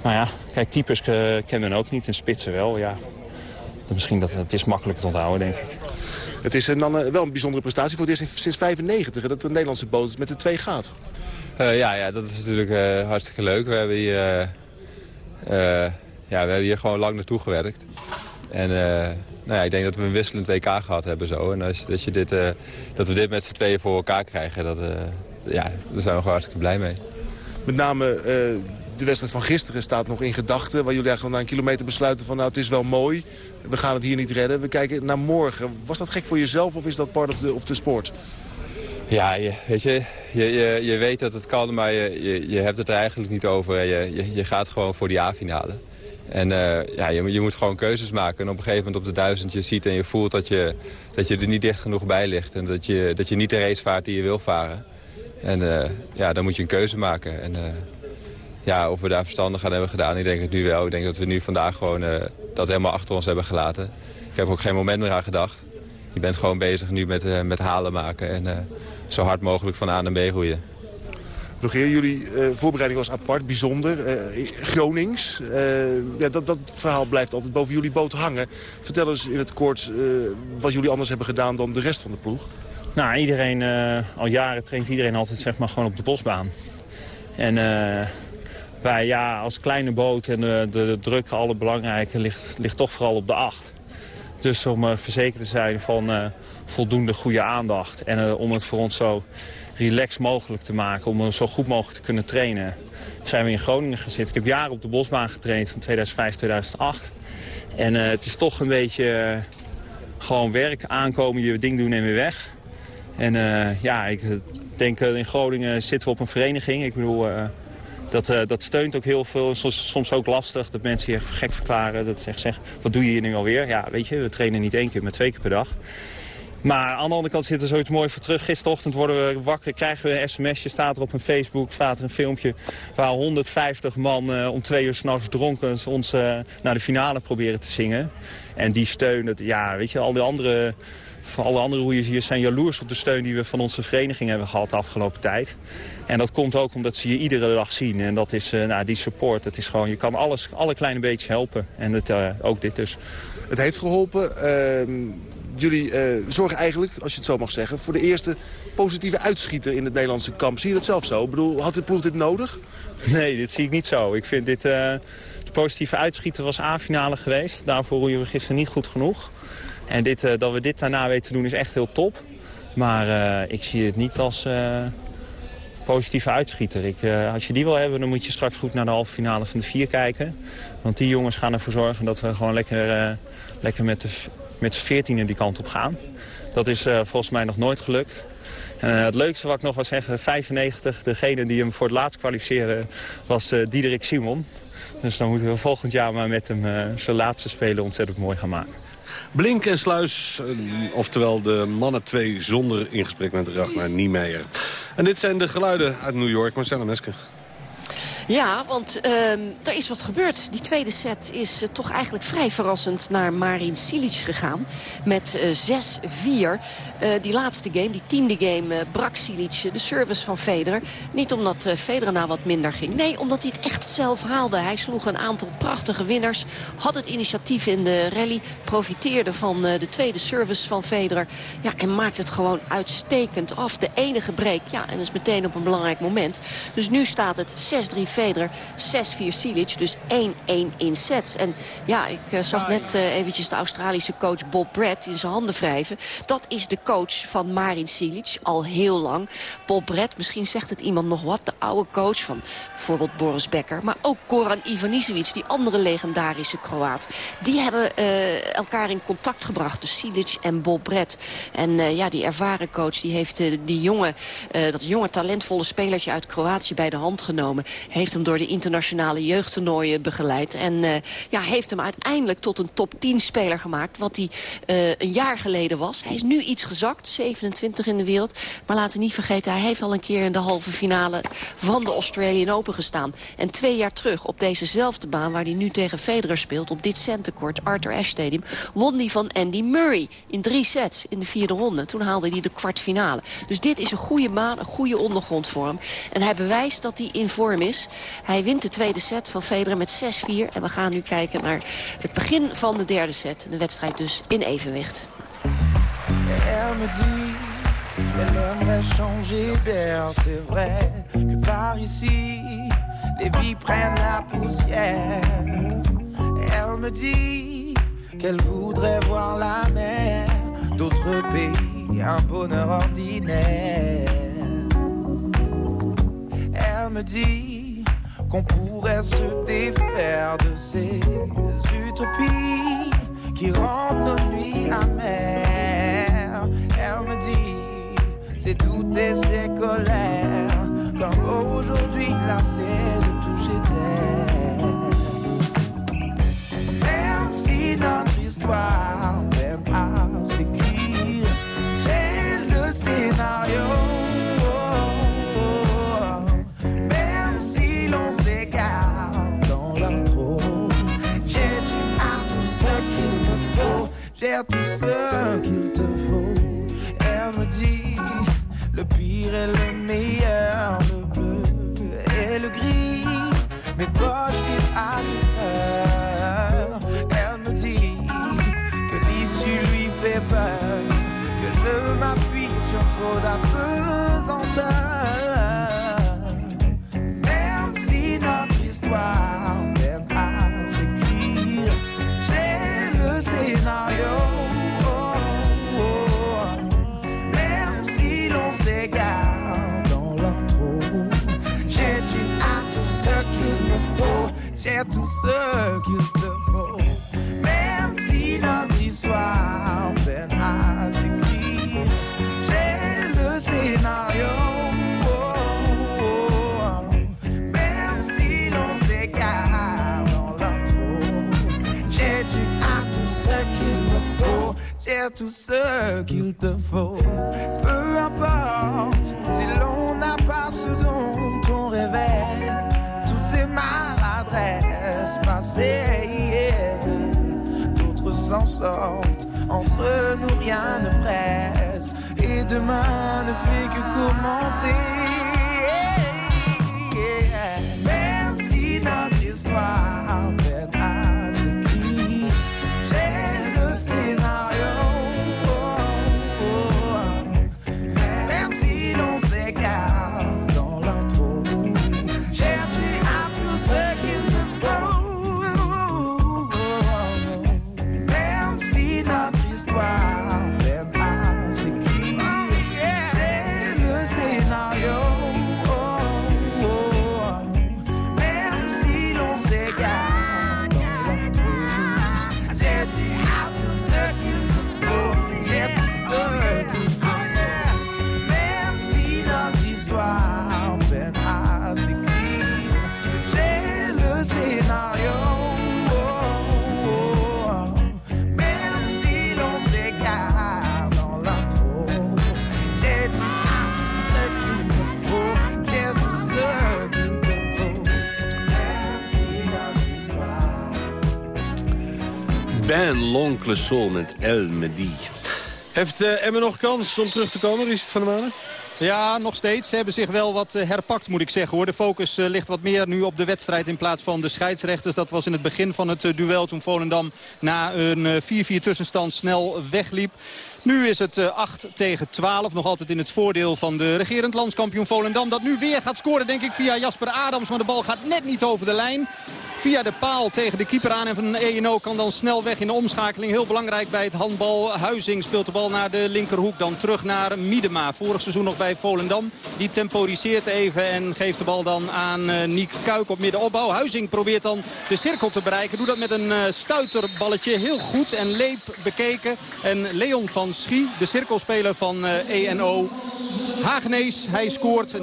[SPEAKER 17] Maar ja, kijk, keepers kennen ook niet en spitsen wel, ja. Misschien dat het is makkelijk te onthouden, denk ik.
[SPEAKER 16] Het is dan wel een bijzondere prestatie voor het eerst sinds 95 dat de Nederlandse boot met de twee gaat.
[SPEAKER 15] ja, ja, dat is natuurlijk hartstikke leuk. We hebben hier, ja, we hebben hier gewoon lang naartoe gewerkt. En nou ja, ik denk dat we een wisselend WK gehad hebben zo. En als, dat, je dit, dat we dit met z'n tweeën voor elkaar krijgen, dat, ja, daar zijn we gewoon hartstikke blij mee.
[SPEAKER 16] Met name de wedstrijd van gisteren staat nog in gedachten. Waar jullie eigenlijk na een kilometer besluiten van nou het is wel mooi. We gaan het hier niet redden. We kijken naar morgen. Was dat gek voor jezelf of is dat part of the, of sport?
[SPEAKER 15] Ja, je, weet je, je, je, je weet dat het kan, maar je, je, je hebt het er eigenlijk niet over. Je, je, je gaat gewoon voor die A-finale. En uh, ja, je, je, moet gewoon keuzes maken. En op een gegeven moment op de duizend je ziet en je voelt dat je, dat je er niet dicht genoeg bij ligt. En dat je, dat je niet de race vaart die je wil varen. En uh, ja, dan moet je een keuze maken. En uh, ja, of we daar verstandig aan hebben gedaan, ik denk het nu wel. Ik denk dat we nu vandaag gewoon dat helemaal achter ons hebben gelaten. Ik heb ook geen moment meer aan gedacht. Je bent gewoon bezig nu met, met halen maken en zo hard mogelijk van A naar B roeien.
[SPEAKER 16] Rogier, jullie uh, voorbereiding was apart, bijzonder. Uh, Gronings, uh, ja, dat, dat verhaal blijft altijd boven jullie boot hangen. Vertel eens in het kort wat jullie anders hebben gedaan dan de rest van de ploeg.
[SPEAKER 17] Nou, iedereen, al jaren traint iedereen altijd zeg maar, gewoon op de bosbaan. En wij, ja, als kleine boot en de, de druk, alle belangrijke, ligt, ligt toch vooral op de acht. Dus om verzekerd te zijn van voldoende goede aandacht. En om het voor ons zo relax mogelijk te maken. Om zo goed mogelijk te kunnen trainen. Zijn we in Groningen zitten. Ik heb jaren op de bosbaan getraind van 2005 2008. En het is toch een beetje gewoon werk, aankomen, je ding doen en weer weg. En ja, ik denk in Groningen zitten we op een vereniging. Ik bedoel, dat, dat steunt ook heel veel. Soms, soms ook lastig dat mensen je gek verklaren. Dat ze zeggen, wat doe je hier nu alweer? Ja, weet je, we trainen niet één keer, maar twee keer per dag. Maar aan de andere kant zit er zoiets mooi voor terug. Gisterochtend worden we wakker, krijgen we een sms'je, staat er op een Facebook, staat er een filmpje... waar 150 man uh, om twee uur s'nachts dronken ons uh, naar de finale proberen te zingen. En die steun, het, ja, weet je, al die andere... Voor alle andere roeiers hier zijn jaloers op de steun die we van onze vereniging hebben gehad de afgelopen tijd. En dat komt ook omdat ze je iedere dag zien. En dat is, uh, nou, die support, het is gewoon, je kan alles, alle kleine beetjes helpen. En het, uh, ook dit dus.
[SPEAKER 16] Het heeft geholpen. Uh, jullie uh, zorgen eigenlijk, als je het zo mag zeggen... voor de eerste positieve uitschieter in het Nederlandse kamp. Zie je dat zelf zo? Ik bedoel, had de ploeg dit nodig?
[SPEAKER 17] Nee, dit zie ik niet zo. Ik vind dit... De positieve uitschieter was A-finale geweest. Daarvoor roeien we gisteren niet goed genoeg. En dit, uh, dat we dit daarna weten te doen is echt heel top. Maar ik zie het niet als positieve uitschieter. Ik, als je die wil hebben, dan moet je straks goed naar de halve finale van de vier kijken. Want die jongens gaan ervoor zorgen dat we gewoon lekker, lekker met de met z'n veertienen die kant op gaan. Dat is volgens mij nog nooit gelukt. Het leukste wat ik nog wil zeggen, 95, degene die hem voor het laatst kwalificeerde, was uh, Diederik Simon. Dus dan moeten we volgend jaar maar met hem zijn laatste spelen ontzettend mooi gaan maken.
[SPEAKER 7] Blink en Sluis, oftewel de mannen twee zonder in gesprek met Ragnar Niemeyer. En dit zijn de geluiden uit New York, Marcella Mesker.
[SPEAKER 18] Ja, want uh, er is wat gebeurd. Die tweede set is uh, toch eigenlijk vrij verrassend naar Marin Silic gegaan. Met uh, 6-4. die laatste game, die tiende game, brak Silic de service van Federer. Niet omdat Federer nou wat minder ging. Nee, omdat hij het echt zelf haalde. Hij sloeg een aantal prachtige winners. Had het initiatief in de rally. Profiteerde van de tweede service van Federer. Ja, en maakt het gewoon uitstekend af. De enige break. Ja, en dat is meteen op een belangrijk moment. Dus nu staat het 6-3 Federer, 6-4 Silic. Dus 1-1 in sets. En ja, ik uh, zag net uh, eventjes de Australische coach Bob Brett in zijn handen wrijven. Dat is de coach van Marin Silic al heel lang. Bob Brett, misschien zegt het iemand nog wat. De oude coach van bijvoorbeeld Boris Becker. Maar ook Goran Ivanisevic, die andere legendarische Kroaat. Die hebben uh, elkaar in contact gebracht. Dus Silic en Bob Brett. En ja, die ervaren coach die heeft die jonge, dat jonge talentvolle spelertje uit Kroatië bij de hand genomen heeft hem door de internationale jeugdtoernooien begeleid. En uh, ja, heeft hem uiteindelijk tot een top 10 speler gemaakt. Wat hij uh, een jaar geleden was. Hij is nu iets gezakt, 27 in de wereld. Maar laten we niet vergeten, hij heeft al een keer in de halve finale van de Australian Open gestaan. En twee jaar terug op dezezelfde baan waar hij nu tegen Federer speelt. Op dit centenkort, Arthur Ashe Stadium. Won hij van Andy Murray in drie sets in de vierde ronde. Toen haalde hij de kwartfinale. Dus dit is een goede baan, een goede ondergrond voor hem. En hij bewijst dat hij in vorm is. Hij wint de tweede set van Federer met 6-4. En we gaan nu kijken naar het begin van de derde set. De wedstrijd dus in evenwicht. Elle me dit d'air, c'est vrai que par ici les vies prennent la poussière. Elle me dit qu'elle voudrait voir la mer d'autres pays, un bonheur ordinaire. Elle me dit qu'on pourrait se défaire de ces utopies qui rendent nos nuits amères. Elle me dit, c'est tout et ses colères, comme aujourd'hui lassé de toucher terre. Si notre histoire même le meilleur, le bleu et le gris. Mes poches vivent à l'heure. Elle me dit que l'issue lui fait peur, que je m'appuie sur trop d'apesanteur. Te faut. Même si notre histoire peine à s'écrire, j'ai le scénario. Même si l'on s'égare dans j'ai du à tout ce qu'il me faut. J'ai tout ce qu'il te faut. Demain ne fait que commencer.
[SPEAKER 7] En L'Oncle Soul met El Medi. Heeft uh, Emmen nog kans om terug te komen, Richard van der Manen?
[SPEAKER 13] Ja, nog steeds. Ze hebben zich wel wat eh, herpakt, moet ik zeggen. hoor. De focus eh, ligt wat meer nu op de wedstrijd in plaats van de scheidsrechters. Dat was in het begin van het duel toen Volendam na een 4-4 tussenstand snel wegliep. Nu is het 8 tegen 12. Nog altijd in het voordeel van de regerend landskampioen Volendam. Dat nu weer gaat scoren, denk ik, via Jasper Adams. Maar de bal gaat net niet over de lijn via de paal tegen de keeper aan. En van ENO kan dan snel weg in de omschakeling. Heel belangrijk bij het handbal. Huizing speelt de bal naar de linkerhoek. Dan terug naar Miedema. Vorig seizoen nog bij Volendam. Die temporiseert even en geeft de bal dan aan uh, Niek Kuik op middenopbouw. Huizing probeert dan de cirkel te bereiken. Doet dat met een uh, stuiterballetje. Heel goed en leep bekeken. En Leon van Schie, de cirkelspeler van ENO... Hagenees, hij scoort 9-12.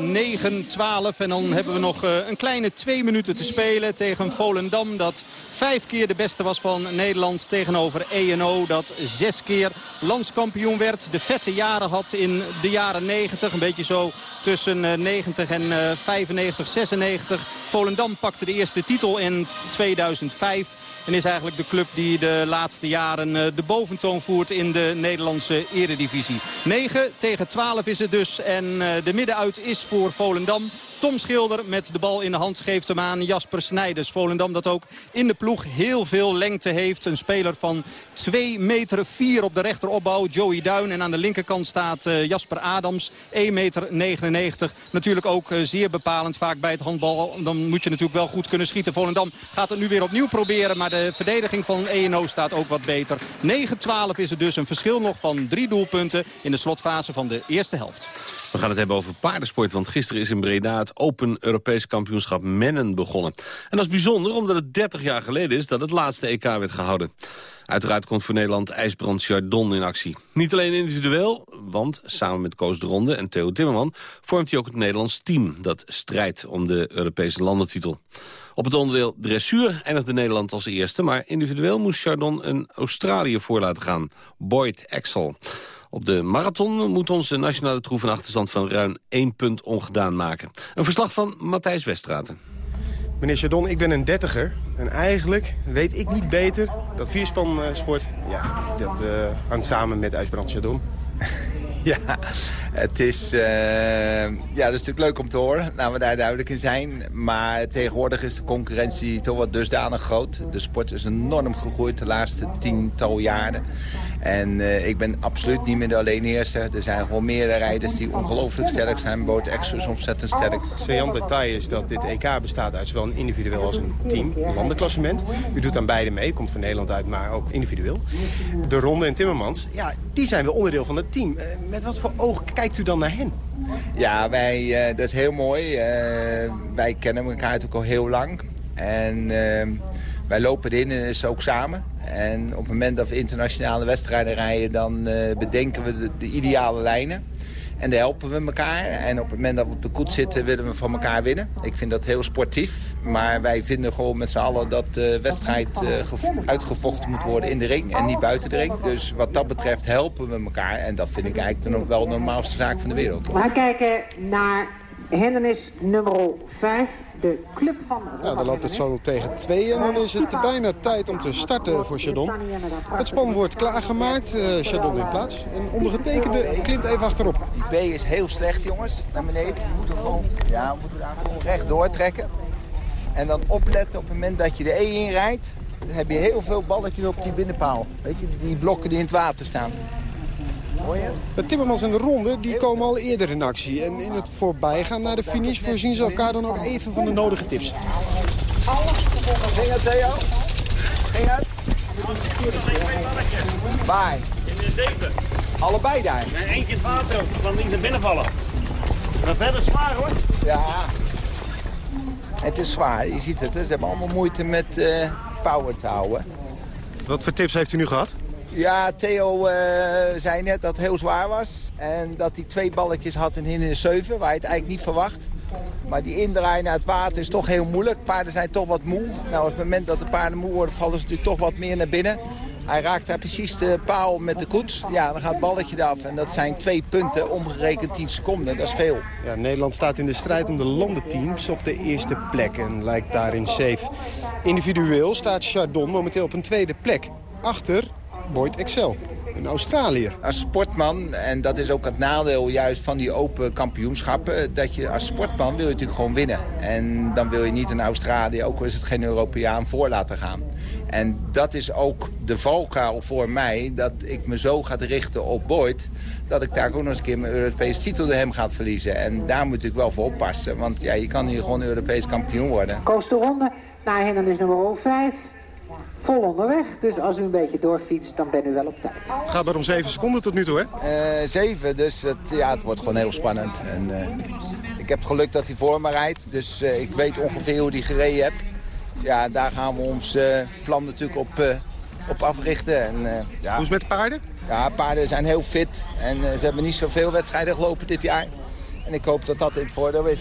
[SPEAKER 13] En dan hebben we nog een kleine twee minuten te spelen tegen Volendam. Dat vijf keer de beste was van Nederland tegenover ENO. Dat zes keer landskampioen werd. De vette jaren had in de jaren 90. Een beetje zo tussen 90 en 95, 96. Volendam pakte de eerste titel in 2005. En is eigenlijk de club die de laatste jaren de boventoon voert in de Nederlandse eredivisie. 9 tegen 12 is het dus. En de middenuit is voor Volendam. Tom Schilder met de bal in de hand geeft hem aan Jasper Snijders. Volendam dat ook in de ploeg heel veel lengte heeft. Een speler van 2 meter 4 op de rechteropbouw. Joey Duin. En aan de linkerkant staat uh, Jasper Adams. 1 meter 99. Natuurlijk ook uh, zeer bepalend vaak bij het handbal. Dan moet je natuurlijk wel goed kunnen schieten. Volendam gaat het nu weer opnieuw proberen. Maar de verdediging van ENO staat ook wat beter. 9-12 is het dus een verschil nog van drie doelpunten in de slotfase van de eerste helft.
[SPEAKER 7] We gaan het hebben over paardensport, want gisteren is in Breda het Open Europees Kampioenschap Mennen begonnen. En dat is bijzonder omdat het 30 jaar geleden is dat het laatste EK werd gehouden. Uiteraard komt voor Nederland IJsbrand Chardon in actie. Niet alleen individueel, want samen met Koos de Ronde en Theo Timmerman... vormt hij ook het Nederlands team dat strijdt om de Europese landentitel. Op het onderdeel dressuur eindigde Nederland als eerste... maar individueel moest Chardon een Australië voor laten gaan, Boyd Axel. Op de marathon moet onze nationale troef een achterstand van ruim één punt ongedaan maken. Een verslag van Matthijs Westraten.
[SPEAKER 19] Meneer Chardon, ik ben een dertiger. En eigenlijk weet ik niet beter dat vierspansport... ja, dat uh, hangt samen met IJsbrand Chardon.
[SPEAKER 20] ja, het is, uh, ja, dat is natuurlijk leuk om te horen. Laten we daar duidelijk in zijn. Maar tegenwoordig is de concurrentie toch wat dusdanig groot. De sport is enorm gegroeid de laatste tiental jaren. En uh, ik ben absoluut niet meer de alleenheerser. Er zijn gewoon meerdere rijders die ongelooflijk sterk zijn. Boot Exo is ontzettend sterk.
[SPEAKER 19] Saillant detail is dat dit EK bestaat uit zowel een individueel als een team. Een landenklassement. U doet aan beide mee. Komt voor Nederland uit, maar ook individueel. De Ronde en Timmermans, ja, die zijn wel onderdeel van het team. Uh, met wat voor oog kijkt u dan naar hen?
[SPEAKER 20] Ja, wij, uh, dat is heel mooi. wij kennen elkaar natuurlijk al heel lang. En wij lopen erin en is ook samen. En op het moment dat we internationale wedstrijden rijden... dan uh, bedenken we de, de, ideale lijnen. En daar helpen we elkaar. En op het moment dat we op de koets zitten, willen we van elkaar winnen. Ik vind dat heel sportief. Maar wij vinden gewoon met z'n allen dat de wedstrijd uh, uitgevochten moet worden in de ring. En niet buiten de ring. Dus wat dat betreft helpen we elkaar. En dat vind ik eigenlijk wel de normaalste zaak van de wereld.
[SPEAKER 21] We gaan kijken naar hindernis nummer 5 de club van...
[SPEAKER 19] Nou, dan loopt het zo tegen twee en dan is het bijna tijd om te starten voor Chardon. Het span wordt klaargemaakt, uh, Chardon in plaats. En ondergetekende klimt even achterop.
[SPEAKER 20] Die B is heel slecht, jongens, naar beneden. We moeten gewoon, ja, we moeten daar gewoon recht doortrekken. En dan opletten op het moment dat je de E inrijdt. Dan heb je heel veel balletjes op die binnenpaal. Weet je, die blokken die in het water staan.
[SPEAKER 19] De Timmermans en de Ronde die komen al eerder in actie. En in het voorbijgaan naar de finish voorzien ze elkaar dan ook even van de nodige tips.
[SPEAKER 20] Ging het, Theo? Ging het? Waar?
[SPEAKER 22] In de zeven.
[SPEAKER 20] Allebei daar?
[SPEAKER 22] Nee, eentje het water ook. kan niet naar binnen vallen. Maar verder zwaar hoor.
[SPEAKER 20] Ja. Het is zwaar, je ziet het. Ze hebben allemaal moeite met uh, power te houden.
[SPEAKER 19] Wat voor tips heeft u nu gehad?
[SPEAKER 20] Ja, Theo uh, zei net dat het heel zwaar was. En dat hij twee balletjes had in in 7, waar je het eigenlijk niet verwacht. Maar die indraaien naar het water is toch heel moeilijk. Paarden zijn toch wat moe. Nou, op het moment dat de paarden moe worden, vallen ze natuurlijk toch wat meer naar binnen. Hij raakt daar precies de paal met de koets. Ja, dan gaat het balletje eraf. En dat zijn twee punten, omgerekend 10 seconden. Dat is veel.
[SPEAKER 19] Ja, Nederland staat in de strijd om de landenteams op de eerste plek. En lijkt daarin safe. Individueel staat Chardon momenteel op een tweede plek. achter Boyd Excel. Een Australiër.
[SPEAKER 20] Als sportman, en dat is ook het nadeel juist van die open kampioenschappen... dat je als sportman wil je natuurlijk gewoon winnen. En dan wil je niet een Australië, ook al is het geen Europeaan, voor laten gaan. En dat is ook de valkuil voor mij, dat ik me zo ga richten op Boyd... dat ik daar ook nog eens een keer mijn Europese titel door hem ga verliezen. En daar moet ik wel voor oppassen, want ja, je kan hier gewoon Europees kampioen worden.
[SPEAKER 21] Koos de ronde naar hindernis nummer 5. Vol onderweg, dus als u een beetje doorfietst, dan bent u wel op tijd.
[SPEAKER 19] Het gaat maar om 7 seconden tot nu toe, hè?
[SPEAKER 20] Eh, zeven, dus het, ja, het wordt gewoon heel spannend. En, eh, ik heb het geluk dat hij voor me rijdt, dus eh, ik weet ongeveer hoe hij gereden heeft. Ja, daar gaan we ons eh, plan natuurlijk op, eh, op africhten. En, eh, ja.
[SPEAKER 19] Hoe is het met de paarden?
[SPEAKER 20] Ja, paarden zijn heel fit en ze hebben niet zoveel wedstrijden gelopen dit jaar. En ik hoop dat dat in het voordeel is.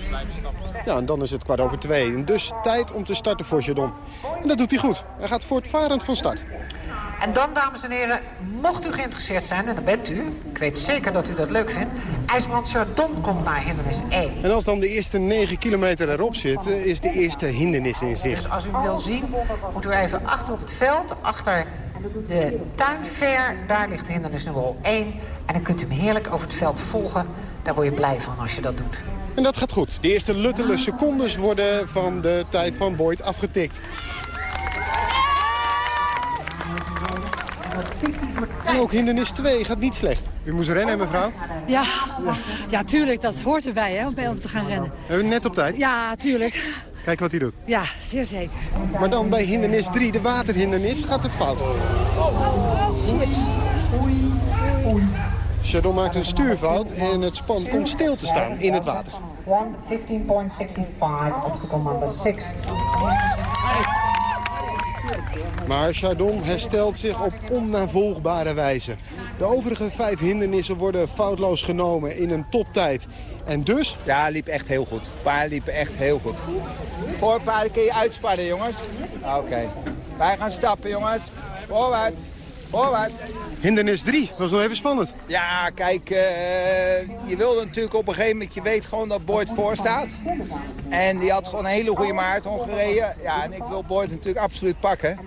[SPEAKER 19] Ja, en dan is het kwart over twee. En dus tijd om te starten voor Jadon. En dat doet hij goed. Hij gaat voortvarend van start.
[SPEAKER 21] En dan, dames en heren, mocht u geïnteresseerd zijn, en dat bent u... ik weet zeker dat u dat leuk vindt... IJsbrand Chardon komt naar hindernis 1.
[SPEAKER 19] En als dan de eerste 9 kilometer erop zitten, is de eerste hindernis in zicht.
[SPEAKER 21] Dus als u hem wil zien, moet u even achter op het veld, achter de tuinfair. Daar ligt hindernis nummer 1. En dan kunt u hem heerlijk over het veld volgen. Daar word je blij van als je dat doet.
[SPEAKER 19] En dat gaat goed. De eerste luttele secondes worden van de tijd van Boyd afgetikt. En ook hindernis 2 gaat niet slecht. U moest rennen, mevrouw?
[SPEAKER 12] Ja, ja, tuurlijk, dat hoort erbij hè, om bij om te gaan rennen.
[SPEAKER 19] Hebben we net op tijd?
[SPEAKER 12] Ja, tuurlijk.
[SPEAKER 19] Kijk wat hij doet.
[SPEAKER 12] Ja, zeer zeker.
[SPEAKER 19] Maar dan bij hindernis 3, de waterhindernis, gaat het fout. Shadow maakt een stuurfout en het span komt stil te staan in het water.
[SPEAKER 21] 15.65, obstacle number 6.
[SPEAKER 19] Maar Chardon herstelt zich op onnavolgbare wijze. De overige vijf hindernissen worden foutloos genomen in een toptijd. En dus...
[SPEAKER 20] Ja, liep echt heel goed. Paarden liepen echt heel goed. Voorpaarden kun je uitspannen, jongens. Oké. Wij gaan stappen, jongens. Voorwaarts. Voorwaarts.
[SPEAKER 19] Hindernis 3, was nog even spannend.
[SPEAKER 20] Ja, kijk, eh, je wilde natuurlijk op een gegeven moment, je weet gewoon dat Boyd voor staat. En die had gewoon een hele goede marathon gereden. Ja, en ik wil Boyd natuurlijk absoluut pakken.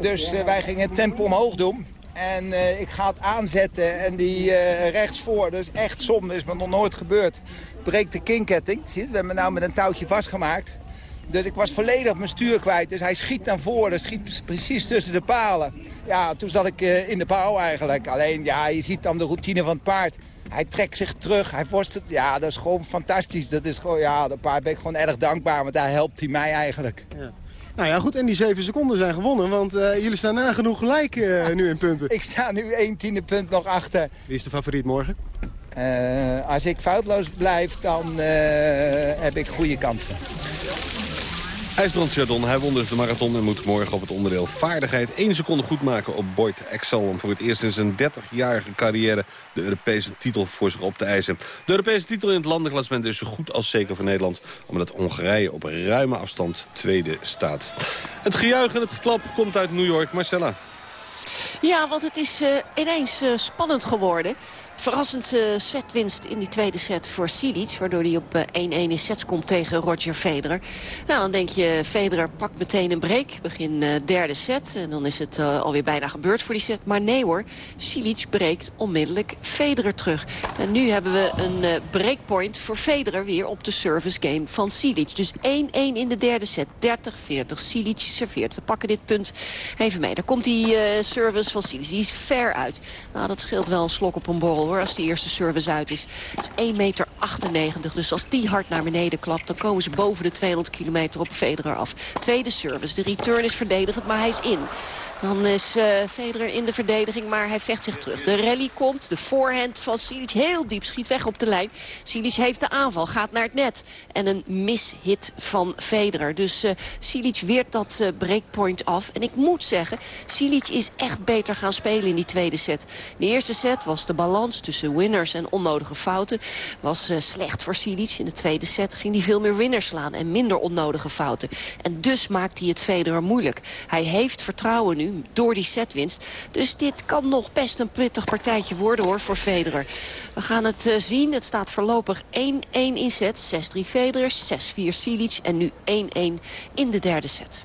[SPEAKER 20] Dus eh, wij gingen het tempo omhoog doen. En eh, ik ga het aanzetten en die rechts voor, dus echt som, dat is me nog nooit gebeurd. Breekt de kinketting, zie je, we hebben nou met een touwtje vastgemaakt. Dus ik was volledig mijn stuur kwijt. Dus hij schiet naar voren, schiet precies tussen de palen. Ja, toen zat ik eh, in de pauw eigenlijk. Alleen, ja, je ziet dan de routine van het paard. Hij trekt zich terug, hij worstelt. Ja, dat is gewoon fantastisch. Dat is gewoon, ja, dat paard ben ik gewoon erg dankbaar, want daar helpt hij mij eigenlijk.
[SPEAKER 19] Ja. Nou ja, goed. En die zeven seconden zijn gewonnen, want eh, jullie staan nagenoeg gelijk eh, nu in punten.
[SPEAKER 20] Ik sta nu één tiende punt nog achter.
[SPEAKER 19] Wie is de favoriet morgen?
[SPEAKER 20] Als ik foutloos blijf, dan heb ik goede kansen.
[SPEAKER 7] IJsbrand Chardon, hij won dus de marathon en moet morgen op het onderdeel vaardigheid 1 seconde goed maken op Boyd Excel. Om voor het eerst in zijn 30-jarige carrière de Europese titel voor zich op te eisen. De Europese titel in het landenklassement is zo goed als zeker voor Nederland. Omdat Hongarije op ruime afstand tweede staat. Het gejuich en het geklap komt uit New York. Marcella.
[SPEAKER 8] Ja, want het is uh, ineens uh, spannend geworden. Verrassend uh, setwinst in die tweede set voor Silic. Waardoor hij op 1-1 in sets komt tegen Roger Federer. Nou, dan denk je, Federer pakt meteen een break. Begin derde set. En dan is het alweer bijna gebeurd voor die set. Maar nee hoor, Silic breekt onmiddellijk Federer terug. En nu hebben we een breakpoint voor Federer weer op de service game van Silic. Dus 1-1 in de derde set. 30-40. Silic serveert. We pakken dit punt even mee. Daar komt die service van Silic. Die is ver uit. Nou, dat scheelt wel een slok op een borrel als die eerste service uit is. Het is 1,98 meter. Dus als die hard naar beneden klapt... dan komen ze boven de 200 kilometer op Federer af. Tweede service. De return is verdedigend, maar hij is in. Dan is uh, Federer in de verdediging, maar hij vecht zich terug. De rally komt, de voorhand van Silic heel diep, schiet weg op de lijn. Silic heeft de aanval, gaat naar het net. En een mishit van Federer. Dus Silic weert dat uh, breakpoint af. En ik moet zeggen, Silic is echt beter gaan spelen in die tweede set. De eerste set was de balans tussen winners en onnodige fouten. Was slecht voor Silic. In de tweede set ging hij veel meer winners slaan en minder onnodige fouten. En dus maakt hij het Federer moeilijk. Hij heeft vertrouwen nu door die setwinst. Dus dit kan nog best een pittig partijtje worden hoor voor Federer. We gaan het uh, zien. Het staat voorlopig 1-1 in set. 6-3 Federer, 6-4 Silic en nu 1-1 in de derde set.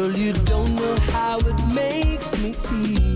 [SPEAKER 23] girl, you don't know how it makes me feel.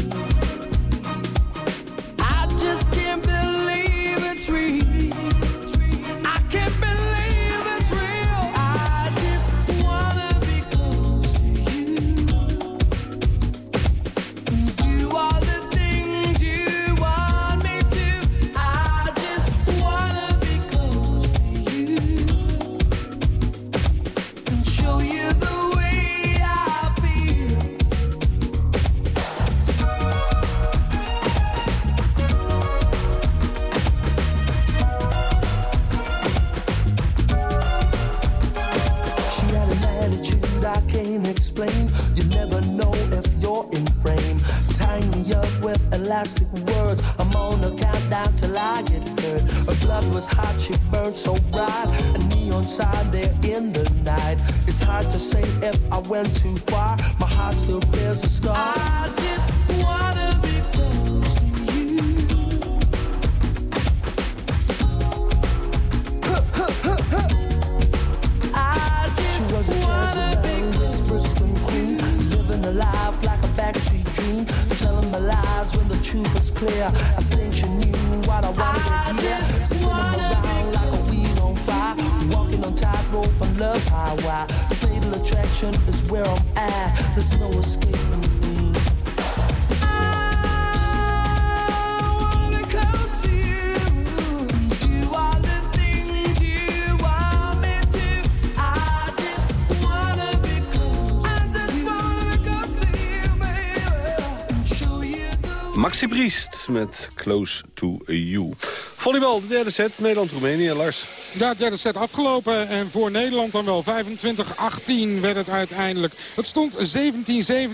[SPEAKER 7] Maxi Priest met Close to You. Volleybal, de derde set, Nederland-Roemenië. Lars.
[SPEAKER 9] Ja, derde set afgelopen. En voor Nederland dan wel 25-18 werd het uiteindelijk. Het stond 17-17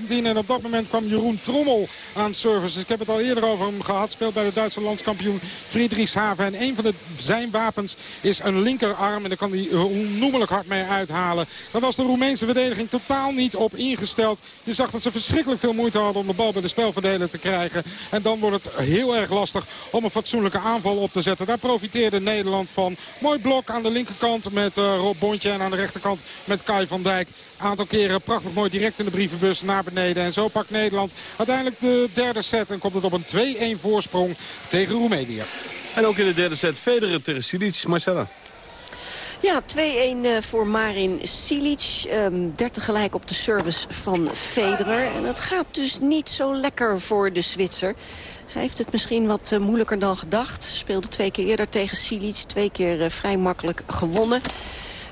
[SPEAKER 9] en op dat moment kwam Jeroen Trommel aan service. Ik heb het al eerder over hem gehad. Speelt bij de Duitse landskampioen Friedrichshaven. En een van de, zijn wapens is een linkerarm. En daar kan hij onnoemelijk hard mee uithalen. Daar was de Roemeense verdediging totaal niet op ingesteld. Je zag dat ze verschrikkelijk veel moeite hadden om de bal bij de spelverdeler te krijgen. En dan wordt het heel erg lastig om een fatsoenlijke aanval op te zetten. Daar profiteerde Nederland van. Mooi aan de linkerkant met uh, Rob Bontje. En aan de rechterkant met Kai van Dijk. Aantal keren prachtig mooi direct in de brievenbus naar beneden. En zo pakt Nederland uiteindelijk de derde set. En komt het op een 2-1 voorsprong tegen Roemenië.
[SPEAKER 7] En ook in de derde set Federer tegen Silic. Marcella.
[SPEAKER 8] Ja, 2-1 uh, voor Marin Silic. Um, 30 gelijk op de service van Federer. En het gaat dus niet zo lekker voor de Zwitser. Hij heeft het misschien wat uh, moeilijker dan gedacht. Speelde twee keer eerder tegen Silic. Twee keer uh, vrij makkelijk gewonnen.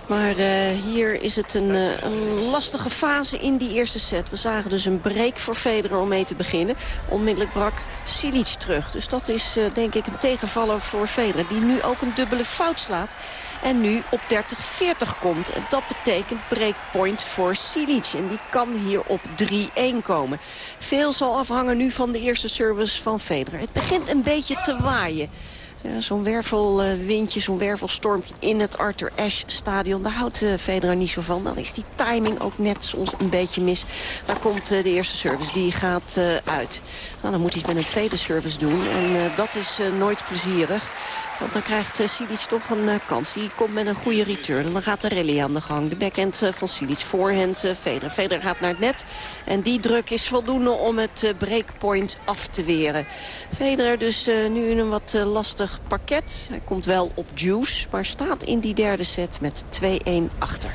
[SPEAKER 8] Maar eh, hier is het een, eh, een, lastige fase in die eerste set. We zagen dus een break voor Federer om mee te beginnen. Onmiddellijk brak Silic terug. Dus dat is uh, denk ik een tegenvaller voor Federer. Die nu ook een dubbele fout slaat. En nu op 30-40 komt. En dat betekent breakpoint voor Silic. En die kan hier op 3-1 komen. Veel zal afhangen nu van de eerste service van Federer. Het begint een beetje te waaien. Ja, zo'n wervelwindje, zo'n wervelstormpje in het Arthur Ashe stadion. Daar houdt uh, Federer niet zo van. Dan is die timing ook net soms een beetje mis. Daar komt uh, de eerste service, die gaat uh, uit. Nou, dan moet hij het met een tweede service doen. En dat is nooit plezierig. Want dan krijgt Silic toch een kans. Die komt met een goede return. En dan gaat de rally aan de gang. De backhand van Silic. Voorhand Federer. Federer gaat naar het net. En die druk is voldoende om het breakpoint af te weren. Federer dus nu in een wat lastig parket. Hij komt wel op juice. Maar staat in die derde set met 2-1 achter.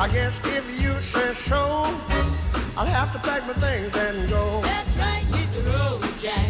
[SPEAKER 24] I guess if you say so, I'll have to pack my things and go.
[SPEAKER 14] That's right, hit the road, Jack.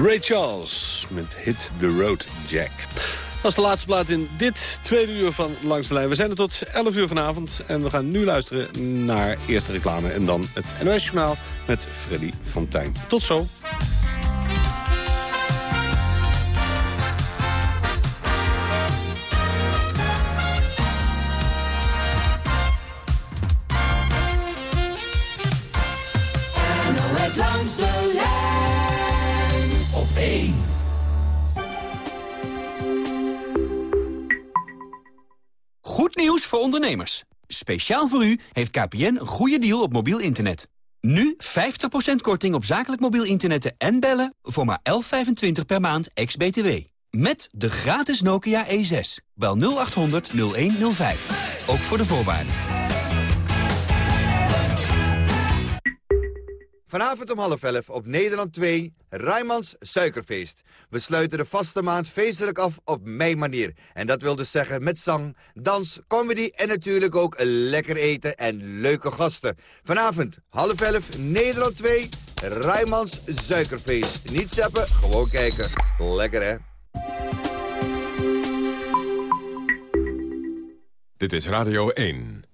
[SPEAKER 7] Ray Charles met Hit the Road Jack. Dat is de laatste plaat in dit tweede uur van Langs de Lijn. We zijn er tot 11 uur vanavond en we gaan nu luisteren naar eerste reclame... en dan het NOS-journaal met Freddy Fontijn. Tot zo.
[SPEAKER 25] Voor ondernemers. Speciaal voor u heeft KPN een goede deal op mobiel internet. Nu 50% korting op zakelijk mobiel internet en bellen voor maar 11,25 per maand ex-BTW. Met de gratis Nokia E6. Bel 0800 0105. Ook voor de voorwaarden.
[SPEAKER 26] Vanavond om half elf op Nederland 2, Rijmans Suikerfeest. We sluiten de vaste maand feestelijk af op mijn manier. En dat wil dus zeggen met zang, dans, comedy en natuurlijk ook lekker eten en leuke gasten. Vanavond half elf, Nederland 2, Rijmans Suikerfeest. Niet zeppen, gewoon kijken. Lekker hè?
[SPEAKER 6] Dit is Radio 1.